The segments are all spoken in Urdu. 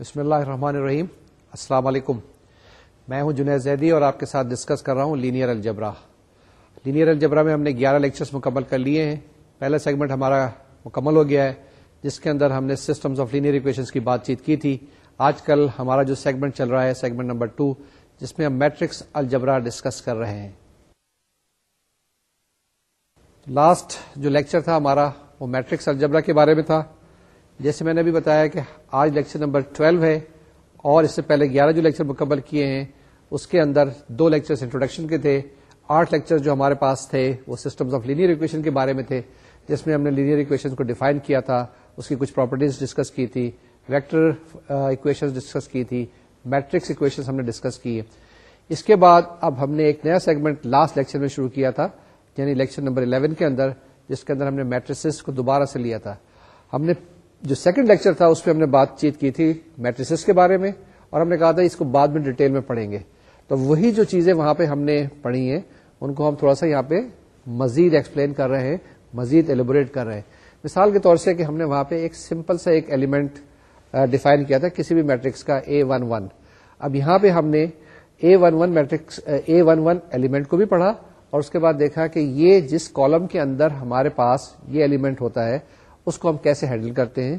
بسم اللہ الرحمن الرحیم السلام علیکم میں ہوں جنید زیدی اور آپ کے ساتھ ڈسکس کر رہا ہوں لینئر الجبرا لینئر الجبرا میں ہم نے گیارہ لیکچرز مکمل کر لیے ہیں پہلا سیگمنٹ ہمارا مکمل ہو گیا ہے جس کے اندر ہم نے سسٹمز آف لینئر ایکویشنز کی بات چیت کی تھی آج کل ہمارا جو سیگمنٹ چل رہا ہے سیگمنٹ نمبر ٹو جس میں ہم میٹرکس الجبرا ڈسکس کر رہے ہیں لاسٹ جو لیکچر تھا ہمارا وہ میٹرکس الجبرا کے بارے میں تھا جیسے میں نے ابھی بتایا کہ آج لیکچر نمبر ٹویلو ہے اور اس سے پہلے گیارہ جو لیکچر مکمل کیے ہیں اس کے اندر دو لیکچرز انٹروڈکشن کے تھے آٹھ لیکچر جو ہمارے پاس تھے وہ سسٹمز آف لینئر اکویشن کے بارے میں تھے جس میں ہم نے لینئر اکویشن کو ڈیفائن کیا تھا اس کی کچھ پراپرٹیز ڈسکس کی تھی ویکٹر اکویشن ڈسکس کی تھی میٹرکس اکویشن ہم نے ڈسکس کی اس کے بعد اب ہم نے ایک نیا سیگمنٹ لاسٹ لیکچر میں شروع کیا تھا یعنی لیکچر نمبر الیون کے اندر جس کے اندر ہم نے میٹرس کو دوبارہ سے لیا تھا ہم نے جو سیکنڈ لیکچر تھا اس پہ ہم نے بات چیت کی تھی میٹریسس کے بارے میں اور ہم نے کہا تھا اس کو بعد میں ڈیٹیل میں پڑھیں گے تو وہی جو چیزیں وہاں پہ ہم نے پڑھی ہیں ان کو ہم تھوڑا سا یہاں پہ مزید ایکسپلین کر رہے ہیں مزید ایلیبوریٹ کر رہے ہیں مثال کے طور سے کہ ہم نے وہاں پہ ایک سمپل سا ایک ایلیمنٹ ڈیفائن کیا تھا کسی بھی میٹرکس کا اے ون ون اب یہاں پہ ہم نے A one one matrix A one one element کو بھی پڑھا اور اس کے بعد دیکھا کہ یہ جس کالم کے اندر ہمارے پاس یہ ایلیمنٹ ہوتا ہے اس کو ہم کیسے ہینڈل کرتے ہیں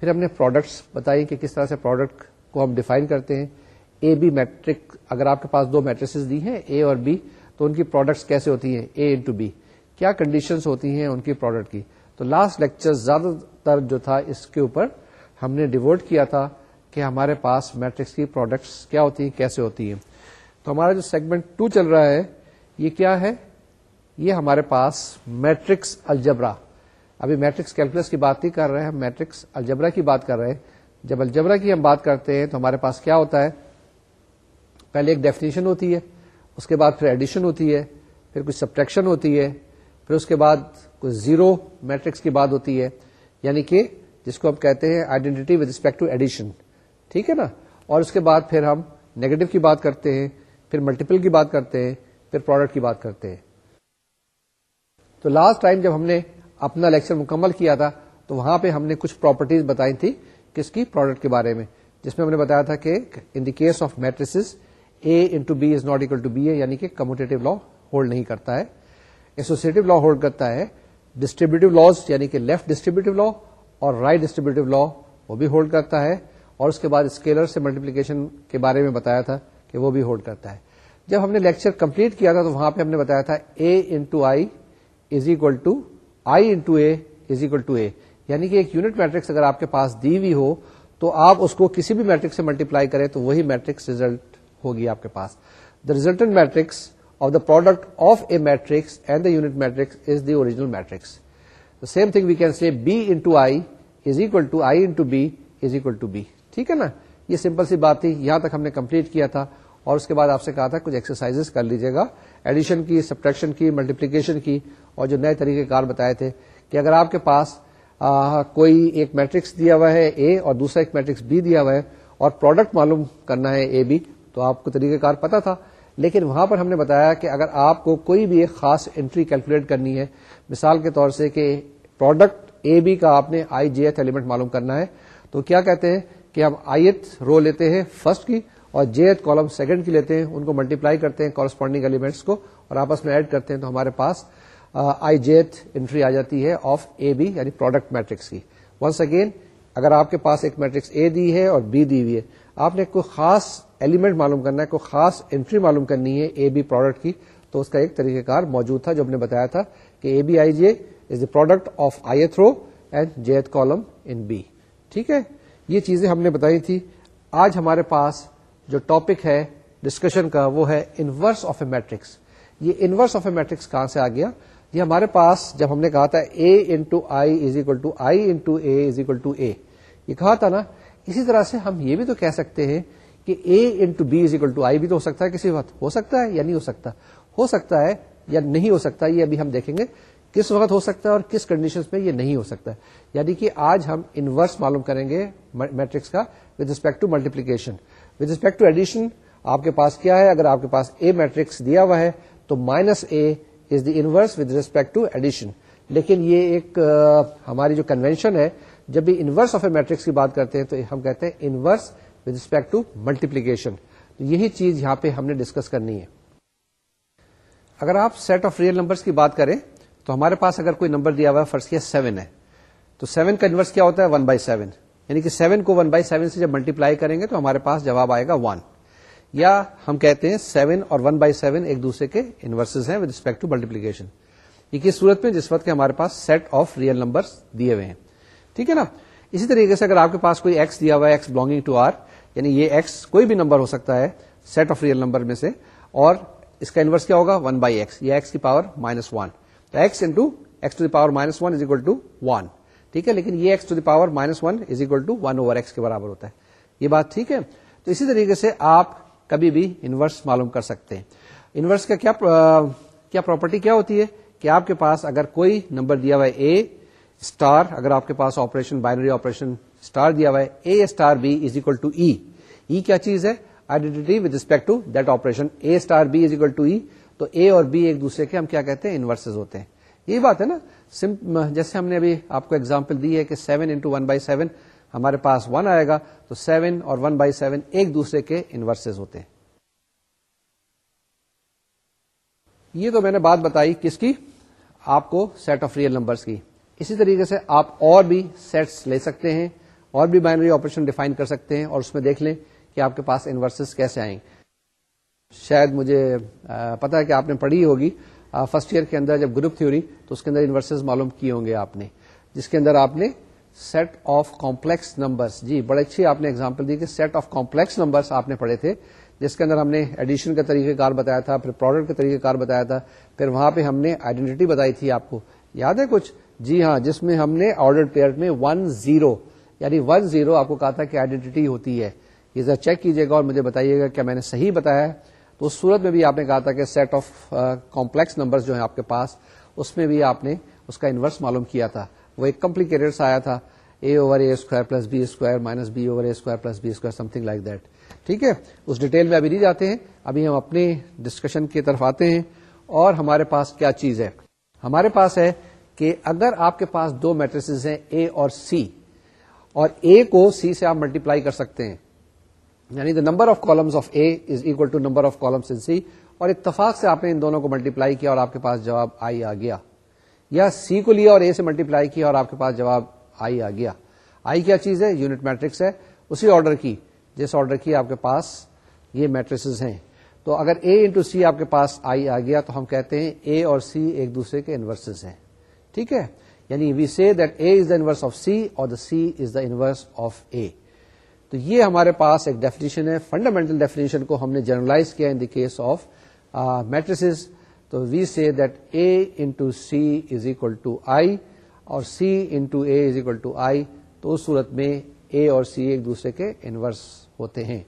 پھر ہم نے پروڈکٹس بتائی کہ کس طرح سے پروڈکٹ کو ہم ڈیفائن کرتے ہیں اے بی میٹرک اگر آپ کے پاس دو میٹریسز دی ہیں اے اور بی تو ان کی پروڈکٹس کیسے ہوتی ہیں اے انٹو بی کیا کنڈیشنز ہوتی ہیں ان کی پروڈکٹ کی تو لاسٹ لیکچر زیادہ تر جو تھا اس کے اوپر ہم نے ڈیوٹ کیا تھا کہ ہمارے پاس میٹرکس کی پروڈکٹس کیا ہوتی ہیں کیسے ہوتی ہیں تو ہمارا جو سیگمنٹ ٹو چل رہا ہے یہ کیا ہے یہ ہمارے پاس میٹرکس الجبرا ابھی میٹرکس کیلکولس کی بات نہیں کر رہے ہیں میٹرکس الجبرا کی بات کر رہے ہیں جب الجبرا کی ہم بات کرتے ہیں تو ہمارے پاس کیا ہوتا ہے پہلے ایک ڈیفینیشن ہوتی ہے اس کے بعد پھر ایڈیشن ہوتی ہے پھر کچھ سبٹریکشن ہوتی ہے پھر اس کے بعد کچھ زیرو میٹرکس کی بات ہوتی ہے یعنی کہ جس کو ہم کہتے ہیں identity with respect to addition ٹھیک ہے نا اور اس کے بعد پھر ہم نیگیٹو کی بات کرتے ہیں پھر ملٹیپل کی بات کرتے ہیں پھر پروڈکٹ کی بات کرتے ہیں تو لاسٹ ٹائم جب ہم نے اپنا لیکچر مکمل کیا تھا تو وہاں پہ ہم نے کچھ پراپرٹیز بتائی تھی کس کی پروڈکٹ کے بارے میں جس میں ہم نے بتایا تھا کہ in the case of matrices A into B is not equal to B A یعنی کہ کموٹیٹو لا ہولڈ نہیں کرتا ہے ایسوسیٹو لا ہولڈ کرتا ہے ڈسٹریبیوٹیو لاز یعنی کہ لیفٹ ڈسٹریبیوٹیو لا اور رائٹ ڈسٹریبیوٹیو لا وہ بھی ہولڈ کرتا ہے اور اس کے بعد اسکیلر سے ملٹیپلیکیشن کے بارے میں بتایا تھا کہ وہ بھی ہولڈ کرتا ہے جب ہم نے لیکچر کمپلیٹ کیا تھا تو وہاں پہ ہم نے بتایا تھا A into I is equal to I into A is equal to A یعنی کہ ایک یونٹ میٹرکس اگر آپ کے پاس دی ہوئی ہو تو آپ اس کو کسی بھی میٹرک سے ملٹیپلائی کریں تو وہی میٹرکس ریزلٹ ہوگی آپ کے پاس the resultant matrix of the product of a matrix and the unit matrix is the original matrix same thing we can see B into I is equal to I into B is equal to B ٹھیک ہے نا یہ سمپل سی بات تھی یہاں تک ہم نے کمپلیٹ کیا تھا اور اس کے بعد آپ سے کہا تھا کچھ ایکسرسائز کر لیجیے گا ایڈیشن کی سبٹریکشن کی ملٹیپلیکیشن کی اور جو نئے طریقے کار بتائے تھے کہ اگر آپ کے پاس آ, کوئی ایک میٹرکس دیا ہوا ہے اے اور دوسرا ایک میٹرکس بی دیا ہوا ہے اور پروڈکٹ معلوم کرنا ہے اے بی تو آپ کو طریقہ کار پتا تھا لیکن وہاں پر ہم نے بتایا کہ اگر آپ کو کوئی بھی ایک خاص انٹری کیلکولیٹ کرنی ہے مثال کے طور سے کہ پروڈکٹ اے بی کا آپ نے آئی جی ایتھ ایلیمنٹ معلوم کرنا ہے تو کیا کہتے ہیں کہ ہم آئی ایتھ رو لیتے ہیں فرسٹ کی اور جیت کالم سیکنڈ کی لیتے ہیں ان کو ملٹیپلائی کرتے ہیں کورسپونڈنگ ایلیمنٹس کو اور آپس میں ایڈ کرتے ہیں تو ہمارے پاس آئی جیت انٹری آ جاتی ہے آف اے بی یعنی پروڈکٹ میٹرکس کی ونس اگین اگر آپ کے پاس ایک میٹرکس اے دی ہے اور بی دی ہوئی ہے آپ نے کوئی خاص ایلیمنٹ معلوم کرنا ہے کوئی خاص انٹری معلوم کرنی ہے اے بی پروڈکٹ کی تو اس کا ایک طریقہ کار موجود تھا جو ہم نے بتایا تھا کہ A B I J is the product of I th row and jth column in B ٹھیک ہے یہ چیزیں ہم نے بتائی تھی آج ہمارے پاس جو ٹاپک ہے ڈسکشن کا وہ ہے انورس آف اے میٹرکس یہ انورس آف اے میٹرکس کہاں سے آ گیا یہ ہمارے پاس جب ہم نے کہا تھا A into I is equal to I into A is equal to A یہ کہا تھا نا اسی طرح سے ہم یہ بھی تو کہہ سکتے ہیں کہ A into B is equal to I بھی تو ہو سکتا ہے کسی وقت ہو سکتا ہے یا نہیں ہو سکتا ہو سکتا ہے یا نہیں ہو سکتا یہ ابھی ہم دیکھیں گے کس وقت ہو سکتا ہے اور کس کنڈیشن میں یہ نہیں ہو سکتا یعنی کہ آج ہم انورس معلوم کریں گے میٹرکس کا with respect to multiplication with respect to addition آپ کے پاس کیا ہے اگر آپ کے پاس اے میٹرکس دیا ہوا ہے تو minus A is the inverse with respect to addition لیکن یہ ایک ہماری جو کنوینشن ہے جب بھی انورس آف اے میٹرکس کی بات کرتے ہیں تو ہم کہتے ہیں inverse with respect to multiplication یہی چیز یہاں پہ ہم نے ڈسکس کرنی ہے اگر آپ سیٹ آف ریئل نمبرس کی بات کریں تو ہمارے پاس اگر کوئی نمبر دیا ہوا ہے فرسٹ کیا سیون ہے تو سیون کا انورس کیا ہوتا ہے ون بائی سیون یعنی کہ سیون کو ون بائی سیون سے جب ملٹیپلائی کریں گے تو ہمارے پاس جواب آئے گا ون یا ہم کہتے ہیں سیون اور ون بائی سیون ایک دوسرے کے انورسز ہیں ود ٹو ملٹیپلیکیشن یہ کس صورت میں جس وقت کے ہمارے پاس سیٹ آف ریئل نمبر دیے ہوئے ہیں ٹھیک ہے نا اسی طریقے سے اگر آپ کے پاس کوئی ایکس دیا ہوا ہے ایکس ایکس ٹو آر یعنی یہ کوئی بھی نمبر ہو سکتا ہے سیٹ آف ریئل نمبر میں سے اور اس کا انورس کیا ہوگا ون بائی ایکس یا ایکس کی power minus one x into x to the power minus one is equal to one ٹھیک ہے لیکن یہ x to the power minus one is equal to one over x کے برابر ہوتا ہے یہ بات ٹھیک ہے تو اسی طریقے سے آپ کبھی بھی انورس معلوم کر سکتے ہیں انورس کا کیا پراپرٹی کیا ہوتی ہے کہ آپ کے پاس اگر کوئی نمبر دیا ہوا ہے اے اسٹار اگر آپ کے پاس آپریشن بائنری آپریشن اسٹار دیا ہوا ہے A star B is equal to E کیا چیز ہے identity with respect to that operation A star B is equal to E تو اے اور بی ایک دوسرے کے ہم کیا کہتے ہیں انورسز ہوتے ہیں یہی بات ہے نا جیسے ہم نے ابھی آپ کو ایگزامپل دی ہے کہ seven seven seven into one by by ہمارے پاس آئے گا تو اور ایک دوسرے کے انورسز ہوتے ہیں یہ تو میں نے بات بتائی کس کی آپ کو سیٹ آف ریئل نمبرس کی اسی طریقے سے آپ اور بھی سیٹس لے سکتے ہیں اور بھی بائنری آپریشن ڈیفائن کر سکتے ہیں اور اس میں دیکھ لیں کہ آپ کے پاس انورسز کیسے آئیں گے شاید مجھے پتا ہے کہ آپ نے پڑھی ہوگی فرسٹ ایئر کے اندر جب گروپ تھیوری تو اس کے اندر انورسز معلوم کیے ہوں گے آپ نے جس کے اندر آپ نے سیٹ آف کمپلیکس نمبرس جی بڑے اچھی آپ نے اگزامپل دی کہ سیٹ آف کمپلیکس نمبرس آپ نے پڑھے تھے جس کے اندر ہم نے ایڈیشن کا طریقہ کار بتایا تھا پھر پروڈکٹ کا طریقہ کار بتایا تھا پھر وہاں پہ ہم نے آئیڈینٹی بتائی تھی آپ کو یاد ہے کچھ جی ہاں جس میں ہم نے آرڈر پیئر میں ون زیرو یعنی ون زیرو آپ کو کہا تھا کہ آئیڈینٹی ہوتی ہے یہ ذرا چیک کیجیے گا اور مجھے بتائیے گا کیا میں نے صحیح بتایا ہے تو اس صورت میں بھی آپ نے کہا تھا کہ سیٹ آف کمپلیکس نمبر جو ہیں آپ کے پاس اس میں بھی آپ نے اس کا انورس معلوم کیا تھا وہ ایک کمپلیکیٹڈ آیا تھا A over A square plus B square minus B over A square plus B square something like that ٹھیک ہے اس ڈیٹیل میں ابھی نہیں جاتے ہیں ابھی ہم اپنے ڈسکشن کی طرف آتے ہیں اور ہمارے پاس کیا چیز ہے ہمارے پاس ہے کہ اگر آپ کے پاس دو میٹریس ہیں اے اور سی اور اے کو سی سے آپ ملٹیپلائی کر سکتے ہیں یعنی the number of columns of A is equal to number of columns in C اور اتفاق سے آپ نے ان دونوں کو ملٹیپلائی کیا اور آپ کے پاس جواب آئی آ گیا یا سی کو لیا اور اے سے ملٹیپلائی کیا اور آپ کے پاس جواب آئی آ گیا آئی کیا چیز ہے یونٹ میٹرکس ہے اسی آرڈر کی جس آرڈر کی آپ کے پاس یہ میٹرسز ہیں تو اگر اے انٹو سی آپ کے پاس آئی آ گیا تو ہم کہتے ہیں اے اور سی ایک دوسرے کے انورسز ہیں ٹھیک ہے یعنی we see that A is the inverse of C اور the C is the inverse of A تو یہ ہمارے پاس ایک ڈیفینیشن ہے فنڈامینٹل ڈیفینیشن کو ہم نے جرنلائز کیا in the case of matrices تو we see that A into C is equal to I اور C into A is equal to I تو اس صورت میں اے اور سی ایک دوسرے کے انورس ہوتے ہیں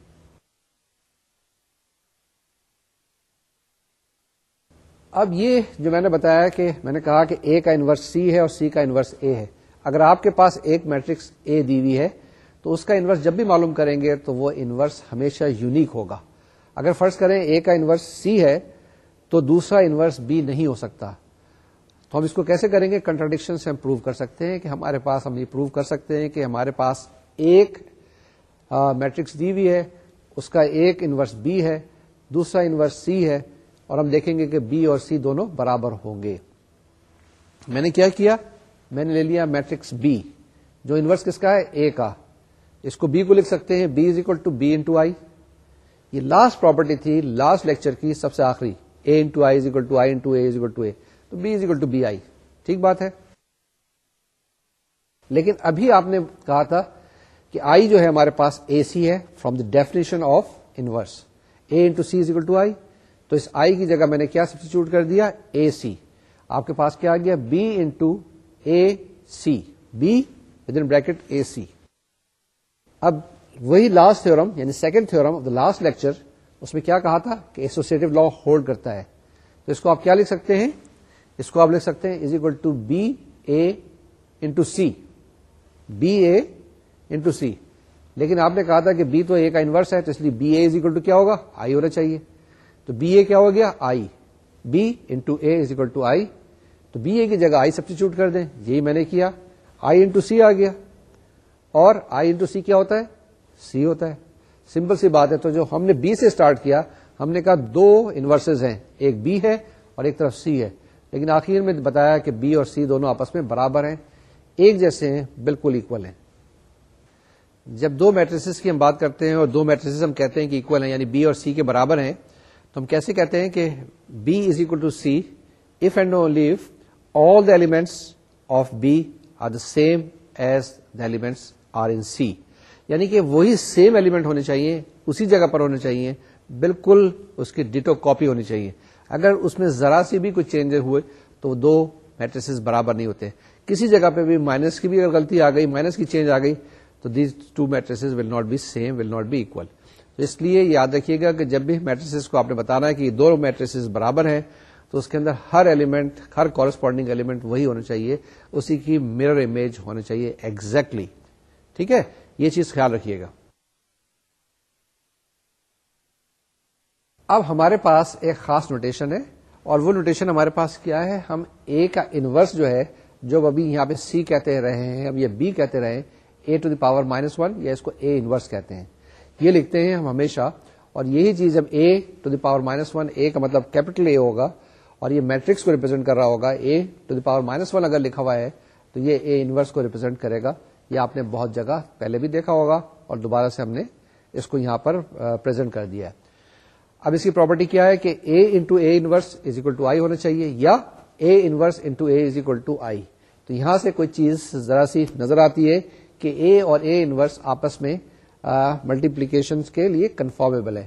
اب یہ جو میں نے بتایا کہ میں نے کہا کہ اے کا انورس سی ہے اور سی کا انورس اے ہے اگر آپ کے پاس ایک میٹرکس اے دی ہوئی ہے تو اس کا انورس جب بھی معلوم کریں گے تو وہ انورس ہمیشہ یونیک ہوگا اگر فرض کریں اے کا انورس سی ہے تو دوسرا انورس بی نہیں ہو سکتا تو ہم اس کو کیسے کریں گے کنٹرڈکشن سے ہم پروو کر سکتے ہیں کہ ہمارے پاس ہم یہ پروو کر سکتے ہیں کہ ہمارے پاس ایک میٹرکس دی ہوئی ہے اس کا ایک انورس بی ہے دوسرا انورس سی ہے اور ہم دیکھیں گے کہ بی اور سی دونوں برابر ہوں گے میں نے کیا کیا میں نے لے لیا میٹرکس بی جو انورس کس کا ہے اے کا اس کو بی کو لکھ سکتے ہیں B is equal to B into I یہ لاسٹ پراپرٹی تھی لاسٹ لیکچر کی سب سے آخری A into I is equal to I into A is equal to A تو B is equal to B I ٹھیک بات ہے لیکن ابھی آپ نے کہا تھا کہ آئی جو ہے ہمارے پاس اے سی ہے from the definition of inverse A into C is equal to I تو اس آئی کی جگہ میں نے کیا سبسٹیچیوٹ کر دیا اے سی آپ کے پاس کیا آ گیا B into A C B within bracket A C اب وہی لاسٹ تھورم یعنی سیکنڈ تھورم لاسٹ لیکچر اس میں کیا کہا تھا کہ ایسوسیٹو لا ہولڈ کرتا ہے تو اس کو آپ کیا لکھ سکتے ہیں اس کو آپ لکھ سکتے ہیں is equal to B B A A into into C C لیکن آپ نے کہا تھا کہ بی تو اے کا انورس ہے تو اس لیے B A is equal to کیا ہوگا آئی ہونا چاہیے تو بی اے کیا ہو گیا I B into A is equal to I تو بی اے کی جگہ آئی سبسٹیچیوٹ کر دیں یہی میں نے کیا آئی انٹو سی آ گیا اور آئی انٹو سی کیا ہوتا ہے سی ہوتا ہے سمپل سی بات ہے تو جو ہم نے بی سے اسٹارٹ کیا ہم نے کہا دو انورسز ہیں ایک بی ہے اور ایک طرف سی ہے لیکن آخر میں بتایا کہ بی اور سی دونوں آپس میں برابر ہیں ایک جیسے ہیں بالکل اکول ہیں جب دو میٹریس کی ہم بات کرتے ہیں اور دو میٹریس ہم کہتے ہیں کہ اکول ہیں یعنی بی اور سی کے برابر ہیں تو ہم کیسے کہتے ہیں کہ B is equal to C if and only if all the elements of B are the same as the elements in C یعنی کہ وہی سیم ایلیمنٹ ہونے چاہیے اسی جگہ پر ہونے چاہیے بالکل اس کی ڈیٹو کاپی ہونی چاہیے اگر اس میں ذرا سی بھی کوئی چینج ہوئے تو دو میٹریسز برابر نہیں ہوتے کسی جگہ پہ بھی مائنس کی بھی اگر غلطی آ گئی مائنس کی چینج آ گئی تو these two matrices will not be same will not be equal تو اس لیے یاد رکھیے گا کہ جب بھی میٹریسز کو آپ نے بتانا ہے کہ دو میٹریسز برابر ہیں تو اس کے اندر ہر ایلیمنٹ ہر کورسپونڈنگ ایلیمنٹ وہی ہونا چاہیے اسی کی میرر امیج ہونی چاہیے ایگزیکٹلی exactly. ٹھیک ہے یہ چیز خیال رکھیے گا اب ہمارے پاس ایک خاص نوٹیشن ہے اور وہ نوٹیشن ہمارے پاس کیا ہے ہم اے کا انورس جو ہے جو ابھی یہاں پہ سی کہتے رہے ہیں اب یہ بی کہتے رہے ہیں A to the power minus one یا اس کو اے انورس کہتے ہیں یہ لکھتے ہیں ہم ہمیشہ اور یہی چیز جب A to the power minus one A کا مطلب کیپٹل اے ہوگا اور یہ میٹرکس کو ریپرزینٹ کر رہا ہوگا A to the power minus one اگر لکھا ہوا ہے تو یہ اے انورس کو ریپرزینٹ کرے گا یہ آپ نے بہت جگہ پہلے بھی دیکھا ہوگا اور دوبارہ سے ہم نے اس کو یہاں پر پرزینٹ کر دیا ہے اب اس کی پراپرٹی کیا ہے کہ A into A inverse is equal to I ہونا چاہیے یا A inverse into A is equal to I تو یہاں سے کوئی چیز ذرا سی نظر آتی ہے کہ اے اور اے انورس آپس میں ملٹیپلیکیشن کے لیے کنفارمیبل ہے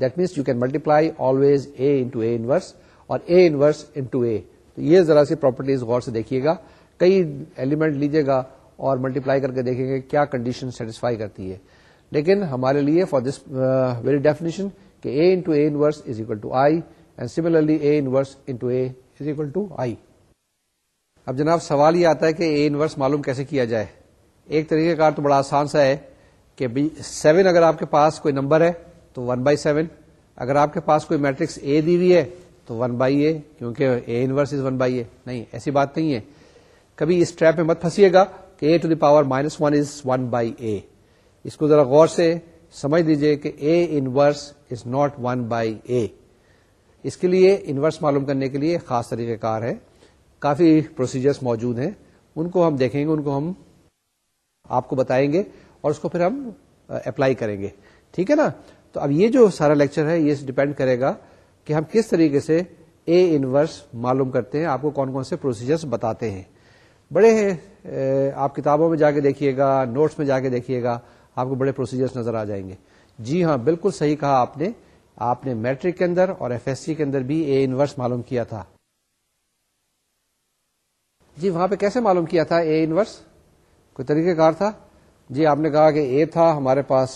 that means you can multiply always A into A inverse اور اے انورس انٹو اے تو یہ ذرا سی پراپرٹیز غور سے دیکھیے گا کئی ایلیمنٹ لیجیے گا اور ملٹیپلائی کر کے دیکھیں گے کیا کنڈیشن سیٹسفائی کرتی ہے لیکن ہمارے لیے فار دس ویری ڈیفینیشن کہ A into A inverse is equal to I and similarly A A inverse into is equal to I اب جناب سوال یہ آتا ہے کہ اے انورس معلوم کیسے کیا جائے ایک طریقہ کار تو بڑا آسان سا ہے کہ سیون اگر آپ کے پاس کوئی نمبر ہے تو ون بائی سیون اگر آپ کے پاس کوئی میٹرکس اے دی ہوئی ہے تو ون بائی اے کیونکہ A inverse is one by A نہیں ایسی بات نہیں ہے کبھی اس ٹریپ میں مت پھنسیے گا کہ A to the power minus one is one by A اس کو ذرا غور سے سمجھ دیجیے کہ A inverse is not one by A اس کے لیے انورس معلوم کرنے کے لیے خاص طریقہ کار ہے کافی پروسیجرس موجود ہیں ان کو ہم دیکھیں گے ان کو ہم آپ کو بتائیں گے اور اس کو پھر ہم اپلائی کریں گے ٹھیک ہے نا تو اب یہ جو سارا لیکچر ہے یہ ڈپینڈ کرے گا کہ ہم کس طریقے سے اے انورس معلوم کرتے ہیں آپ کو کون کون سے پروسیجرس بتاتے ہیں بڑے آپ کتابوں میں جا کے دیکھیے گا نوٹس میں جا کے دیکھیے گا آپ کو بڑے پروسیجرس نظر آ جائیں گے جی ہاں بالکل صحیح کہا آپ نے آپ نے میٹرک کے اندر اور ایف ایس سی کے اندر بھی اے انورس معلوم کیا تھا جی وہاں پہ کیسے معلوم کیا تھا اے انورس کوئی طریقہ کار تھا جی آپ نے کہا کہ اے تھا ہمارے پاس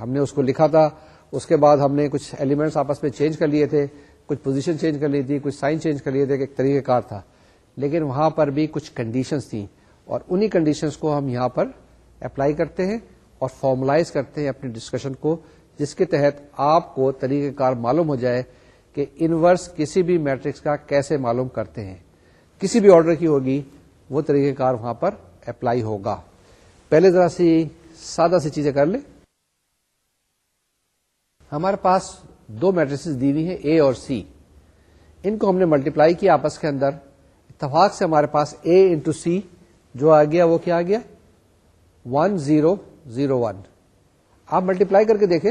ہم نے اس کو لکھا تھا اس کے بعد ہم نے کچھ ایلیمنٹس آپس میں چینج کر لیے تھے کچھ پوزیشن چینج کر لی تھی کچھ سائن چینج کر لیے تھے کہ ایک طریقہ کار تھا لیکن وہاں پر بھی کچھ کنڈیشنز تھیں اور انہی کنڈیشنس کو ہم یہاں پر اپلائی کرتے ہیں اور فارملائز کرتے ہیں اپنے ڈسکشن کو جس کے تحت آپ کو طریقہ کار معلوم ہو جائے کہ انورس کسی بھی میٹرکس کا کیسے معلوم کرتے ہیں کسی بھی آرڈر کی ہوگی وہ طریقہ کار وہاں پر اپلائی ہوگا پہلے ذرا سی سادہ سی چیزیں کر لیں ہمارے پاس دو میٹرس دی ہوئی ہیں اے اور سی ان کو ہم نے ملٹیپلائی کیا آپس کے اندر اتفاق سے ہمارے پاس اے انٹو سی جو آ گیا وہ کیا آ گیا ون زیرو زیرو ون آپ ملٹیپلائی کر کے دیکھیں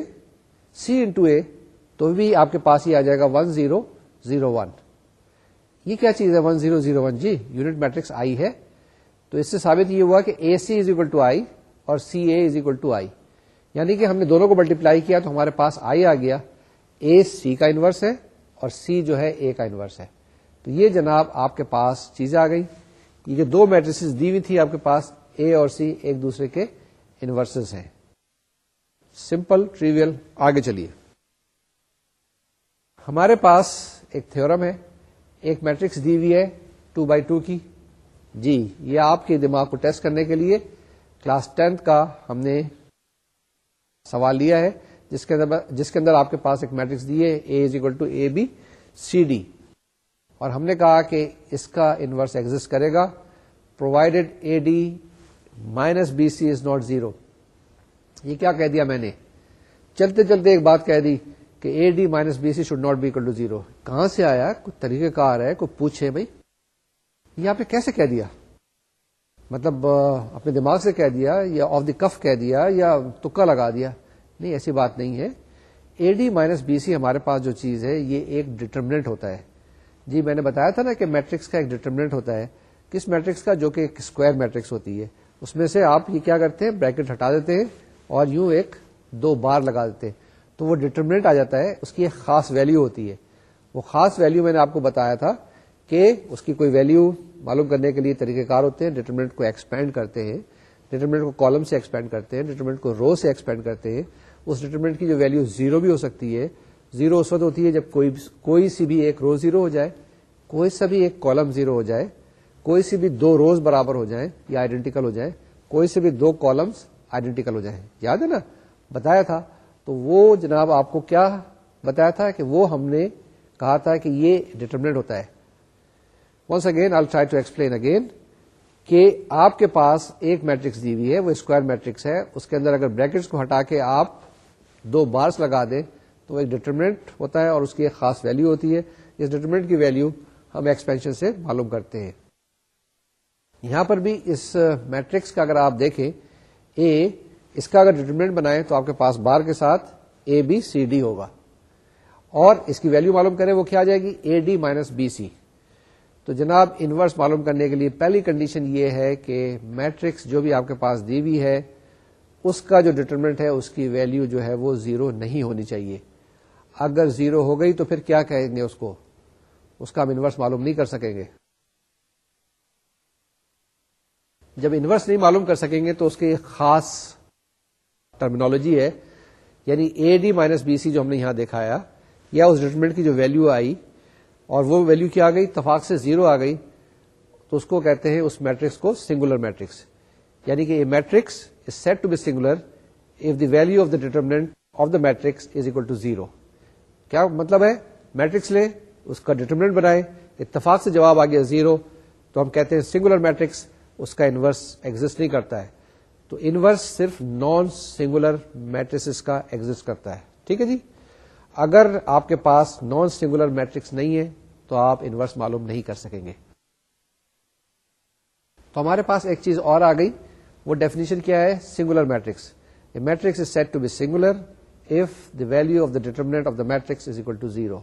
سی انٹو اے تو بھی آپ کے پاس ہی آ جائے گا ون زیرو زیرو ون یہ کیا چیز ہے ون زیرو زیرو ون جی یونٹ میٹرکس آئی ہے تو اس سے ثابت یہ ہوا کہ A C is equal to I اور C A is equal to I یعنی کہ ہم نے دونوں کو ملٹیپلائی کیا تو ہمارے پاس آئی آ گیا اے سی کا انورس ہے اور سی جو ہے اے کا انورس ہے تو یہ جناب آپ کے پاس چیزیں آ گئی یہ جو دو میٹرس دی ہوئی تھی آپ کے پاس اے اور سی ایک دوسرے کے انورسز ہیں سمپل ٹریویل آگے چلیے ہمارے پاس ایک تھورم ہے ایک میٹرکس دی ہوئی ہے ٹو بائی ٹو کی جی یہ آپ کے دماغ کو ٹیسٹ کرنے کے لیے کلاس ٹینتھ کا ہم نے سوال لیا ہے جس کے اندر جس کے اندر آپ کے پاس ایک میٹرکس دی ہے A is equal to A B C D اور ہم نے کہا کہ اس کا انورس ایگزٹ کرے گا provided A D minus B C is not zero یہ کیا کہہ دیا میں نے چلتے چلتے ایک بات کہہ دی کہ A D minus B C should not be equal to zero کہاں سے آیا کوئی طریقہ کار ہے کوئی پوچھے بھائی یہ آپ نے کیسے کہہ دیا مطلب اپنے دماغ سے کہہ دیا یا آف دی کف کہہ دیا یا تکا لگا دیا نہیں ایسی بات نہیں ہے A D minus B C ہمارے پاس جو چیز ہے یہ ایک ڈیٹرمنٹ ہوتا ہے جی میں نے بتایا تھا نا کہ میٹرکس کا ایک ڈیٹرمنٹ ہوتا ہے کس میٹرکس کا جو کہ ایک اسکوائر میٹرکس ہوتی ہے اس میں سے آپ یہ کیا کرتے ہیں بریکٹ ہٹا دیتے ہیں اور یوں ایک دو بار لگا دیتے ہیں تو وہ ڈیٹرمنٹ آ جاتا ہے اس کی ایک خاص ویلو ہوتی ہے وہ خاص ویلو میں نے آپ کو بتایا تھا کہ اس کی کوئی ویلو معلوم کرنے کے لیے طریقہ کار ہوتے ہیں ڈیٹرمنٹ کو ایکسپینڈ کرتے ہیں ڈیٹرمنٹ کو کالم سے ایکسپینڈ کرتے ہیں ڈیٹرمنٹ کو رو سے ایکسپینڈ کرتے ہیں اس ڈیٹرمنٹ کی جو ویلو زیرو بھی ہو سکتی ہے زیرو اس وقت ہوتی ہے جب کوئی کوئی سی بھی ایک روز زیرو ہو جائے کوئی سا بھی ایک کالم زیرو ہو جائے کوئی سی بھی دو روز برابر ہو جائیں یا آئیڈینٹیکل ہو جائے کوئی سے بھی دو کالمس آئیڈینٹیکل ہو جائیں یاد ہے نا بتایا تھا تو وہ جناب آپ کو کیا بتایا تھا کہ وہ ہم نے کہا تھا کہ یہ ڈیٹرمنٹ ہوتا ہے once again I try to explain again کہ آپ کے پاس ایک میٹرکس دی ہوئی ہے وہ اسکوائر میٹرکس ہے اس کے اندر اگر بریکٹس کو ہٹا کے آپ دو بارس لگا دیں تو ایک ڈیٹرمنٹ ہوتا ہے اور اس کی ایک خاص ویلو ہوتی ہے اس ڈیٹرمنٹ کی ویلو ہم ایکسپینشن سے معلوم کرتے ہیں یہاں پر بھی اس میٹرکس کا اگر آپ دیکھیں اے اس کا اگر ڈیٹرمنٹ بنائیں تو آپ کے پاس بار کے ساتھ اے بی سی ڈی ہوگا اور اس کی ویلو معلوم کریں وہ کیا جائے گی A D minus B C تو جناب انورس معلوم کرنے کے لیے پہلی کنڈیشن یہ ہے کہ میٹرکس جو بھی آپ کے پاس دی ہوئی ہے اس کا جو ڈیٹرمنٹ ہے اس کی ویلو جو ہے وہ زیرو نہیں ہونی چاہیے اگر زیرو ہو گئی تو پھر کیا کہیں گے اس اس کو کا ہم انورس معلوم نہیں کر سکیں گے جب انورس نہیں معلوم کر سکیں گے تو اس کی ایک خاص ٹرمینالوجی ہے یعنی A D minus B C جو ہم نے یہاں دکھایا یا اس ڈیٹرمنٹ کی جو ویلو آئی اور وہ ویلو کیا آ گئی تفاق سے زیرو آ گئی تو اس کو کہتے ہیں اس میٹرکس کو سنگولر میٹرکس یعنی کہ matrix said to be singular if the value of determinant of the matrix equal to zero کیا مطلب ہے میٹرکس لیں اس کا ڈیٹرمنٹ بنائیں اتفاق سے جواب آ گیا زیرو تو ہم کہتے ہیں سنگولر میٹرکس اس کا انورس ایگزٹ نہیں کرتا ہے تو انورس صرف نان سنگولر میٹرسز کا ایگزٹ کرتا ہے ٹھیک ہے جی اگر آپ کے پاس نان سنگولر میٹرکس نہیں ہے تو آپ انورس معلوم نہیں کر سکیں گے تو ہمارے پاس ایک چیز اور آ گئی وہ ڈیفینیشن کیا ہے singular matrix matrix said to be singular value of of of matrix matrix equal to zero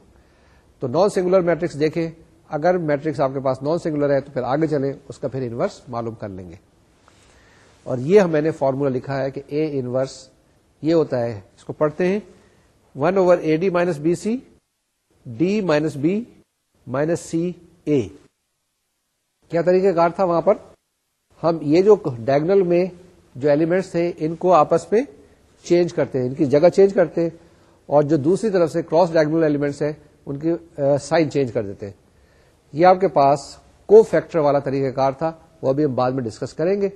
تو نان سنگولر میٹرکس دیکھیں اگر میٹرکس آپ کے پاس نان سنگولر ہے تو پھر آگے چلیں اس کا پھر انورس معلوم کر لیں گے اور یہ میں نے فارمولا لکھا ہے کہ اے انورس یہ ہوتا ہے اس کو پڑھتے ہیں one over A D minus B C D minus B minus C A کیا طریقہ کار تھا وہاں پر ہم یہ جو ڈائگنل میں جو ایلیمنٹس تھے ان کو آپس میں چینج کرتے ہیں ان کی جگہ چینج کرتے ہیں اور جو دوسری طرف سے کراس ڈائگنل ایلیمنٹس ہیں ان کی سائن چینج کر دیتے ہیں یہ آپ کے پاس کو فیکٹر والا طریقہ کار تھا وہ ابھی ہم بعد میں ڈسکس کریں گے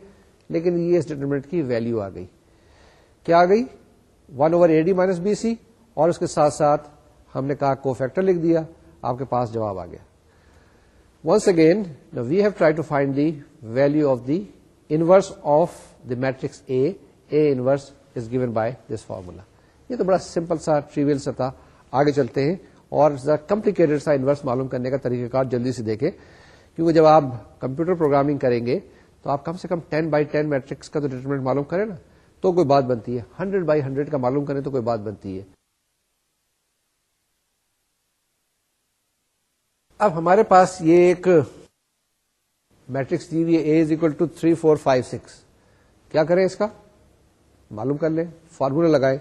لیکن یہ اس ڈیٹرمنٹ کی ویلو آ گئی کیا آ گئی one over A D minus B C اور اس کے ساتھ ساتھ ہم نے کہا کو فیکٹر لکھ دیا آپ کے پاس جواب آ گیا once again we have try to find the value of the inverse of the matrix A A inverse is given by this formula یہ تو بڑا سمپل سا ٹریویل سا تھا آگے چلتے ہیں اور کمپلیکیٹڈ سا انورس معلوم کرنے کا طریقہ کار جلدی سے دیکھیں کیونکہ جب آپ کمپیوٹر پروگرامنگ کریں گے تو آپ کم سے کم ٹین بائی ٹین میٹرکس کا تو ڈیٹرمنٹ معلوم کریں نا تو کوئی بات بنتی ہے ہنڈریڈ بائی ہنڈریڈ کا معلوم کریں تو کوئی بات بنتی ہے اب ہمارے پاس یہ ایک میٹرکس دی ہوئی A is equal to three four five six کیا کریں اس کا معلوم کر لیں فارمولا لگائے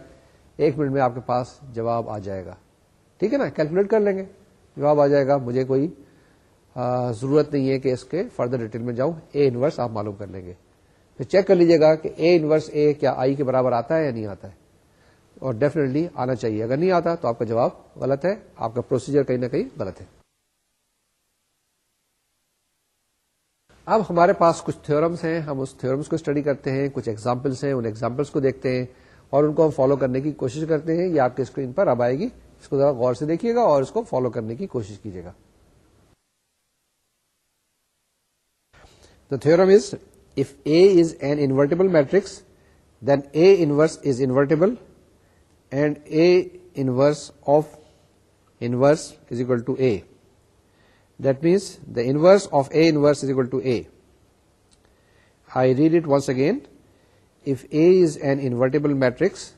ایک منٹ میں آپ کے پاس جواب آ جائے گا ٹھیک ہے نا کیلکولیٹ کر لیں گے جواب آ جائے گا مجھے کوئی ضرورت نہیں ہے کہ اس کے فردر ڈیٹیل میں جاؤں اے انورس آپ معلوم کر لیں گے پھر چیک کر لیجیے گا کہ اے انورس اے کیا آئی کے برابر آتا ہے یا نہیں آتا ہے اور ڈیفینیٹلی آنا چاہیے اگر نہیں آتا تو آپ کا جواب غلط ہے آپ کا پروسیجر کہیں نہ کہیں غلط ہے اب ہمارے پاس کچھ تھیورمس ہیں ہم اس تھورمس کو اسٹڈی کرتے ہیں کچھ ایگزامپلس ہیں ان ایگزامپلس کو دیکھتے ہیں اور ان کو ہم فالو کرنے کی کوشش کرتے ہیں یہ آپ کے اسکرین پر اب آئے گی اس کو ذرا غور سے دیکھیے گا اور اس کو فالو کرنے کی کوشش کیجیے گا the theorem is if A is an invertible matrix then A inverse is invertible and A inverse of inverse is equal to A That means the inverse of A inverse is equal to A. I read it once again. If A is an invertible matrix,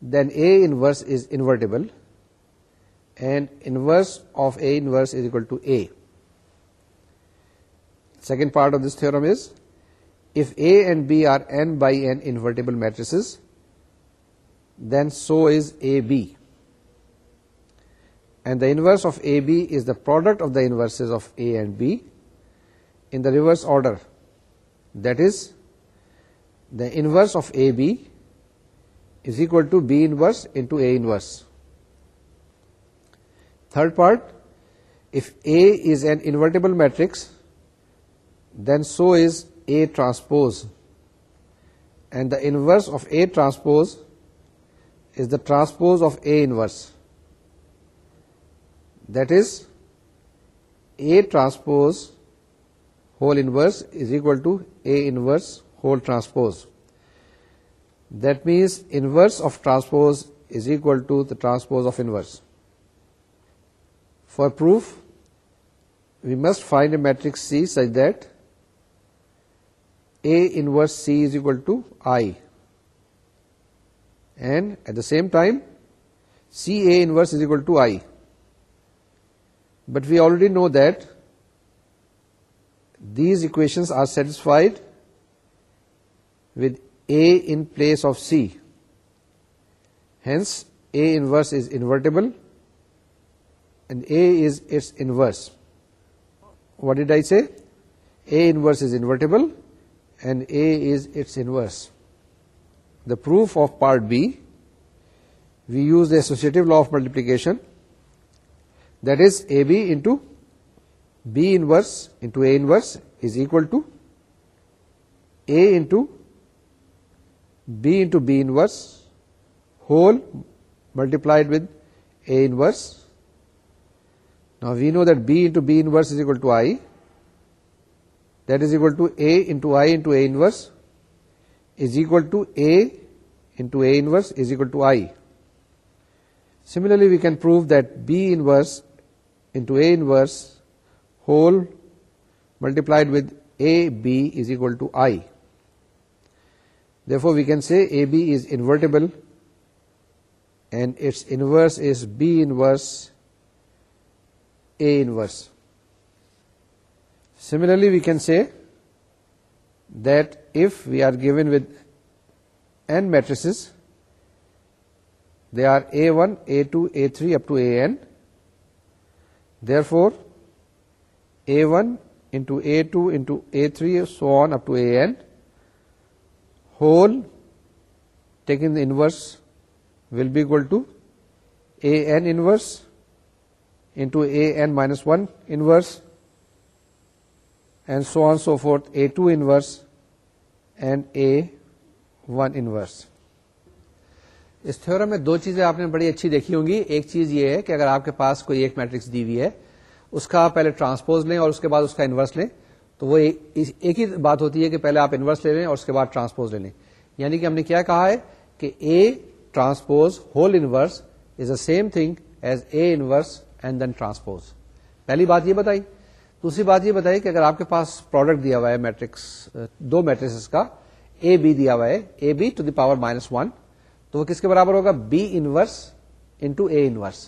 then A inverse is invertible, and inverse of A inverse is equal to A. Second part of this theorem is, if A and B are n by n invertible matrices, then so is AB and the inverse of AB is the product of the inverses of A and B in the reverse order. That is, the inverse of AB is equal to B inverse into A inverse. Third part, if A is an invertible matrix, then so is A transpose, and the inverse of A transpose is the transpose of A inverse. That is, A transpose whole inverse is equal to A inverse whole transpose. That means inverse of transpose is equal to the transpose of inverse. For proof, we must find a matrix C such that A inverse C is equal to I, and at the same time C A inverse is equal to I. But we already know that these equations are satisfied with A in place of C. Hence, A inverse is invertible and A is its inverse. What did I say? A inverse is invertible and A is its inverse. The proof of part B, we use the associative law of multiplication the is inverse inverse equal to A to base whole multiplied with نا we know the inverse equal to I that is equal to O I is equal to A A inverse is equal to I similarly we can prove the inverse into A inverse whole multiplied with AB is equal to I. Therefore, we can say AB is invertible and its inverse is B inverse A inverse. Similarly, we can say that if we are given with n matrices, they are A1, A2, A3 up to AN, Therefore, A1 into A2 into A3, so on up to AN, whole taking the inverse will be equal to AN inverse into AN minus 1 inverse, and so on so forth, A2 inverse and A1 inverse. اس تھیورم میں دو چیزیں آپ نے بڑی اچھی دیکھی ہوں گی ایک چیز یہ ہے کہ اگر آپ کے پاس کوئی ایک میٹرکس دی ہوئی ہے اس کا پہلے ٹرانسپوز لیں اور اس کے بعد اس کا انورس لیں تو وہ ایک ہی بات ہوتی ہے کہ پہلے آپ انورس لے لیں اور اس کے بعد ٹرانسپوز لے لیں یعنی کہ ہم نے کیا کہا ہے کہ A transpose whole inverse is a same thing as A inverse and then transpose پہلی بات یہ بتائی دوسری بات یہ بتائی کہ اگر آپ کے پاس پروڈکٹ دیا ہوا ہے میٹرکس دو میٹرکس کا اے بی دیا ہوا ہے A B to the power minus one تو وہ کس کے برابر ہوگا B inverse into A inverse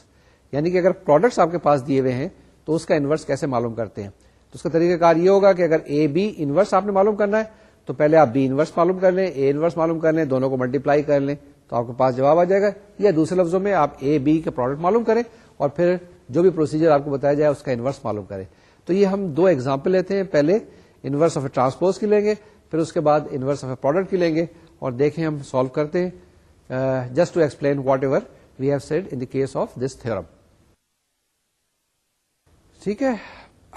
یعنی کہ اگر پروڈکٹس آپ کے پاس دیے ہوئے ہیں تو اس کا انورس کیسے معلوم کرتے ہیں تو اس کا طریقہ کار یہ ہوگا کہ اگر اے بی انورس آپ نے معلوم کرنا ہے تو پہلے آپ بی انورس معلوم کر لیں اے انورس معلوم کر لیں دونوں کو ملٹیپلائی کر لیں تو آپ کے پاس جواب آ جائے گا یا دوسرے لفظوں میں آپ اے بی کا پروڈکٹ معلوم کریں اور پھر جو بھی پروسیجر آپ کو بتایا جائے اس کا انورس معلوم کریں تو یہ ہم دو ایگزامپل لیتے ہیں پہلے انورس آف اے ٹرانسپوز کی لیں گے پھر اس کے بعد انورس آف اے پروڈکٹ کی لیں گے اور دیکھیں ہم سالو کرتے ہیں just to explain whatever we have said in case of this theorem ٹھیک ہے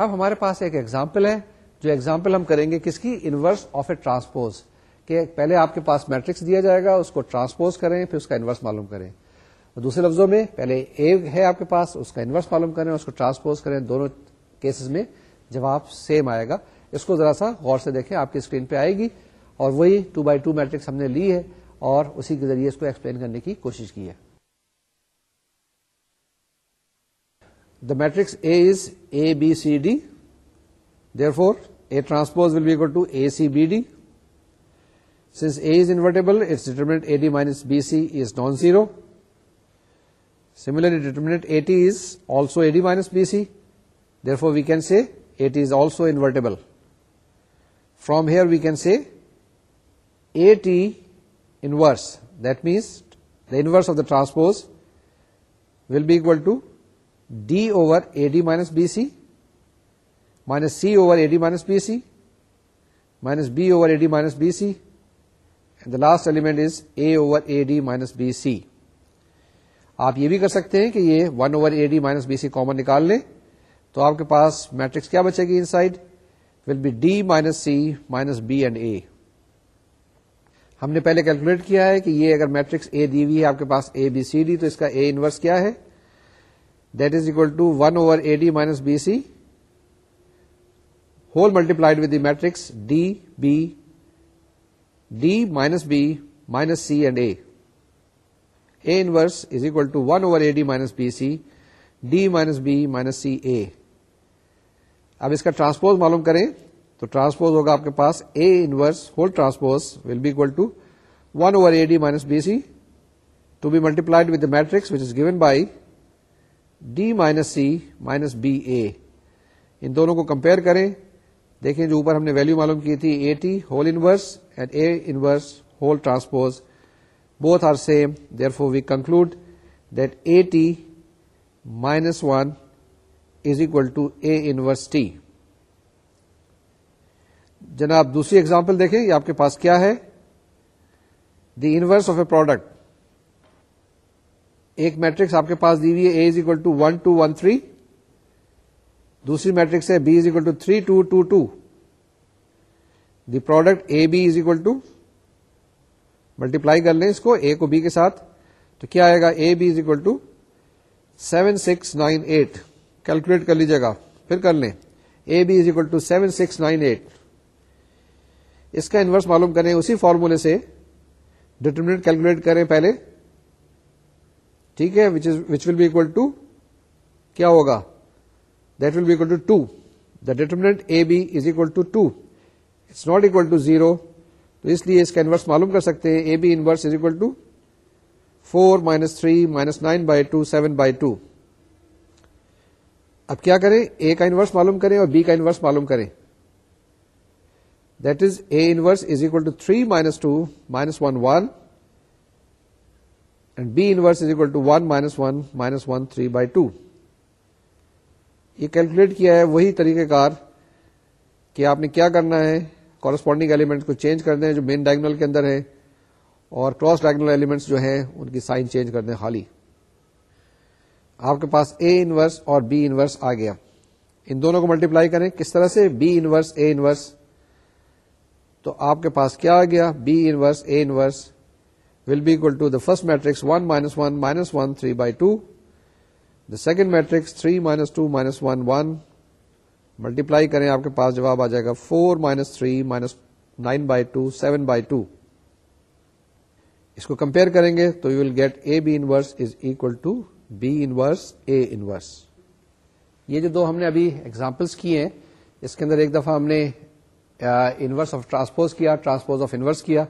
اب ہمارے پاس ایک ایگزامپل ہے جو ایگزامپل ہم کریں گے کس کی انورس آف اے ٹرانسپوز کہ پہلے آپ کے پاس میٹرکس دیا جائے گا اس کو ٹرانسپوز کریں پھر اس کا انورس معلوم کریں دوسرے لفظوں میں پہلے اے ہے آپ کے پاس اس کا انورس معلوم کریں اس کو ٹرانسپوز کریں دونوں کیسز میں جواب سیم آئے گا اس کو ذرا سا غور سے دیکھیں آپ کی اسکرین پہ آئے گی اور وہی ٹو بائی ٹو میٹرکس ہم نے لی ہے اور اسی کے ذریعے اس کو ایکسپلین کرنے کی کوشش کی ہے the matrix A is A B C D therefore A transpose will be equal to A C B D since A is invertible its determinant A D minus B C is non zero similarly determinant A T is also A D minus B C therefore we can see it is also invertible from here we can see A T transpose will of to D over be minus B C minus C over A D minus B C minus B over A D minus B C and the last element is A D minus B C آپ یہ بھی کر سکتے ہیں کہ یہ one over A D minus B C common نکال لیں تو آپ کے پاس میٹرکس کیا بچے گی inside will be D minus C minus B and A ہم نے پہلے کیلکولیٹ کیا ہے کہ یہ اگر میٹرکس اے دی ہے آپ کے پاس اے بی سی ڈی تو اس کا اے انورس کیا ہے that is equal to one over A D minus B C whole multiplied with the matrix D B D minus B minus C and A A inverse is equal to one over A D minus B C D minus B minus C A اب اس کا ٹرانسپوز معلوم کریں تو ٹرانسپوز ہوگا آپ کے پاس A inverse whole transpose will be equal to one over A D minus B C to be multiplied with matrix which is given by D minus C minus B A ان دونوں کو کمپیئر کریں دیکھیں جو اوپر ہم نے ویلو معلوم کی تھی A T whole inverse and A inverse whole transpose both are same therefore we conclude that A T minus one is equal to A T جناب دوسری ایگزامپل دیکھیں یہ آپ کے پاس کیا ہے the inverse of a product ایک میٹرکس آپ کے پاس دی ہوئی ہے A is equal to one two one three دوسری میٹرکس ہے B is equal to three two two two the product A B is equal to multiply کر لیں اس کو اے کو بی کے ساتھ تو کیا آئے گا A B is equal to seven six nine eight calculate کر لیجیے گا پھر کر لیں A B is equal to seven six nine eight اس کا انورس معلوم کریں اسی فارمولے سے ڈٹرمنٹ کیلکولیٹ کریں پہلے ٹھیک ہے وچ ول بی ٹو کیا ہوگا that will be equal to two the determinant A B is equal to two it's not equal to zero تو اس لیے اس کا انورس معلوم کر سکتے ہیں A B inverse is equal to four minus three minus nine by two seven by two اب کیا کریں اے کا انورس معلوم کریں اور بی کا انورس معلوم کریں three minus two minus one one and B 1 minus one minus one three by two یہ کیلکولیٹ کیا ہے وہی طریقہ کار کہ آپ نے کیا کرنا ہے کورسپونڈنگ ایلیمنٹ کو چینج کر دیں جو مین ڈائگنل کے اندر ہے اور کراس ڈائگنل ایلیمنٹ جو ہیں ان کی سائن چینج کر دیں خالی آپ کے پاس اے انورس اور بی انورس آ گیا ان دونوں کو ملٹیپلائی کریں کس طرح سے بی انورس اے انورس تو آپ کے پاس کیا آ گیا B A will be equal to the first matrix one minus one minus one three by two the second matrix three minus two minus one one multiply کریں آپ کے پاس جواب آ جائے گا four minus three minus nine by two seven by two اس کو کمپیئر کریں گے تو you will get A B is equal to B inverse A inverse یہ جو دو ہم نے ابھی ایگزامپلس کیے ہیں اس کے اندر ایک دفعہ ہم نے انورس آف ٹرانسپوز کیا ٹرانسپوز آف انورس کیا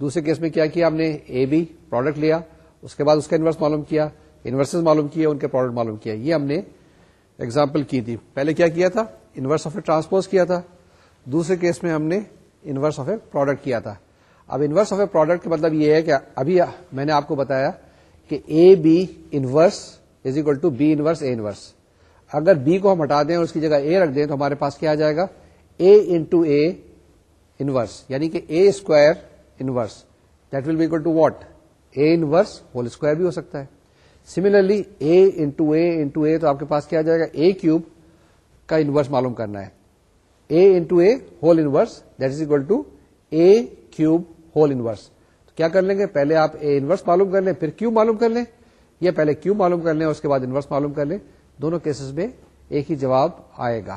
دوسرے کیس میں کیا کیا ہم نے اے بی پروڈکٹ لیا اس کے بعد اس کا انورس معلوم کیا انورسز معلوم کیا ان کے پروڈکٹ معلوم کیا یہ ہم نے ایگزامپل کی تھی پہلے کیا کیا تھا انورس آف اے ٹرانسپوز کیا تھا دوسرے کیس میں ہم نے انورس آف اے پروڈکٹ کیا تھا اب انورس آف اے پروڈکٹ کا مطلب یہ ہے کہ ابھی میں نے آپ کو بتایا کہ A B inverse is equal to B inverse A inverse اگر بی کو ہم ہٹا دیں اور اس کی جگہ اے رکھ دیں تو ہمارے پاس کیا آ جائے گا اے انٹو اے انورس یعنی کہ A square inverse that will be equal to what A inverse whole square بھی ہو سکتا ہے similarly A into A into A تو آپ کے پاس کیا جائے گا اے کیوب کا انورس معلوم کرنا ہے A into A whole inverse that is equal to A cube whole inverse کیا کر لیں گے پہلے آپ اے انورس معلوم کر لیں پھر کیوب معلوم کر لیں یا پہلے کیوب معلوم کر لیں اور اس کے بعد انورس معلوم کر لیں دونوں کیسز میں ایک ہی جواب آئے گا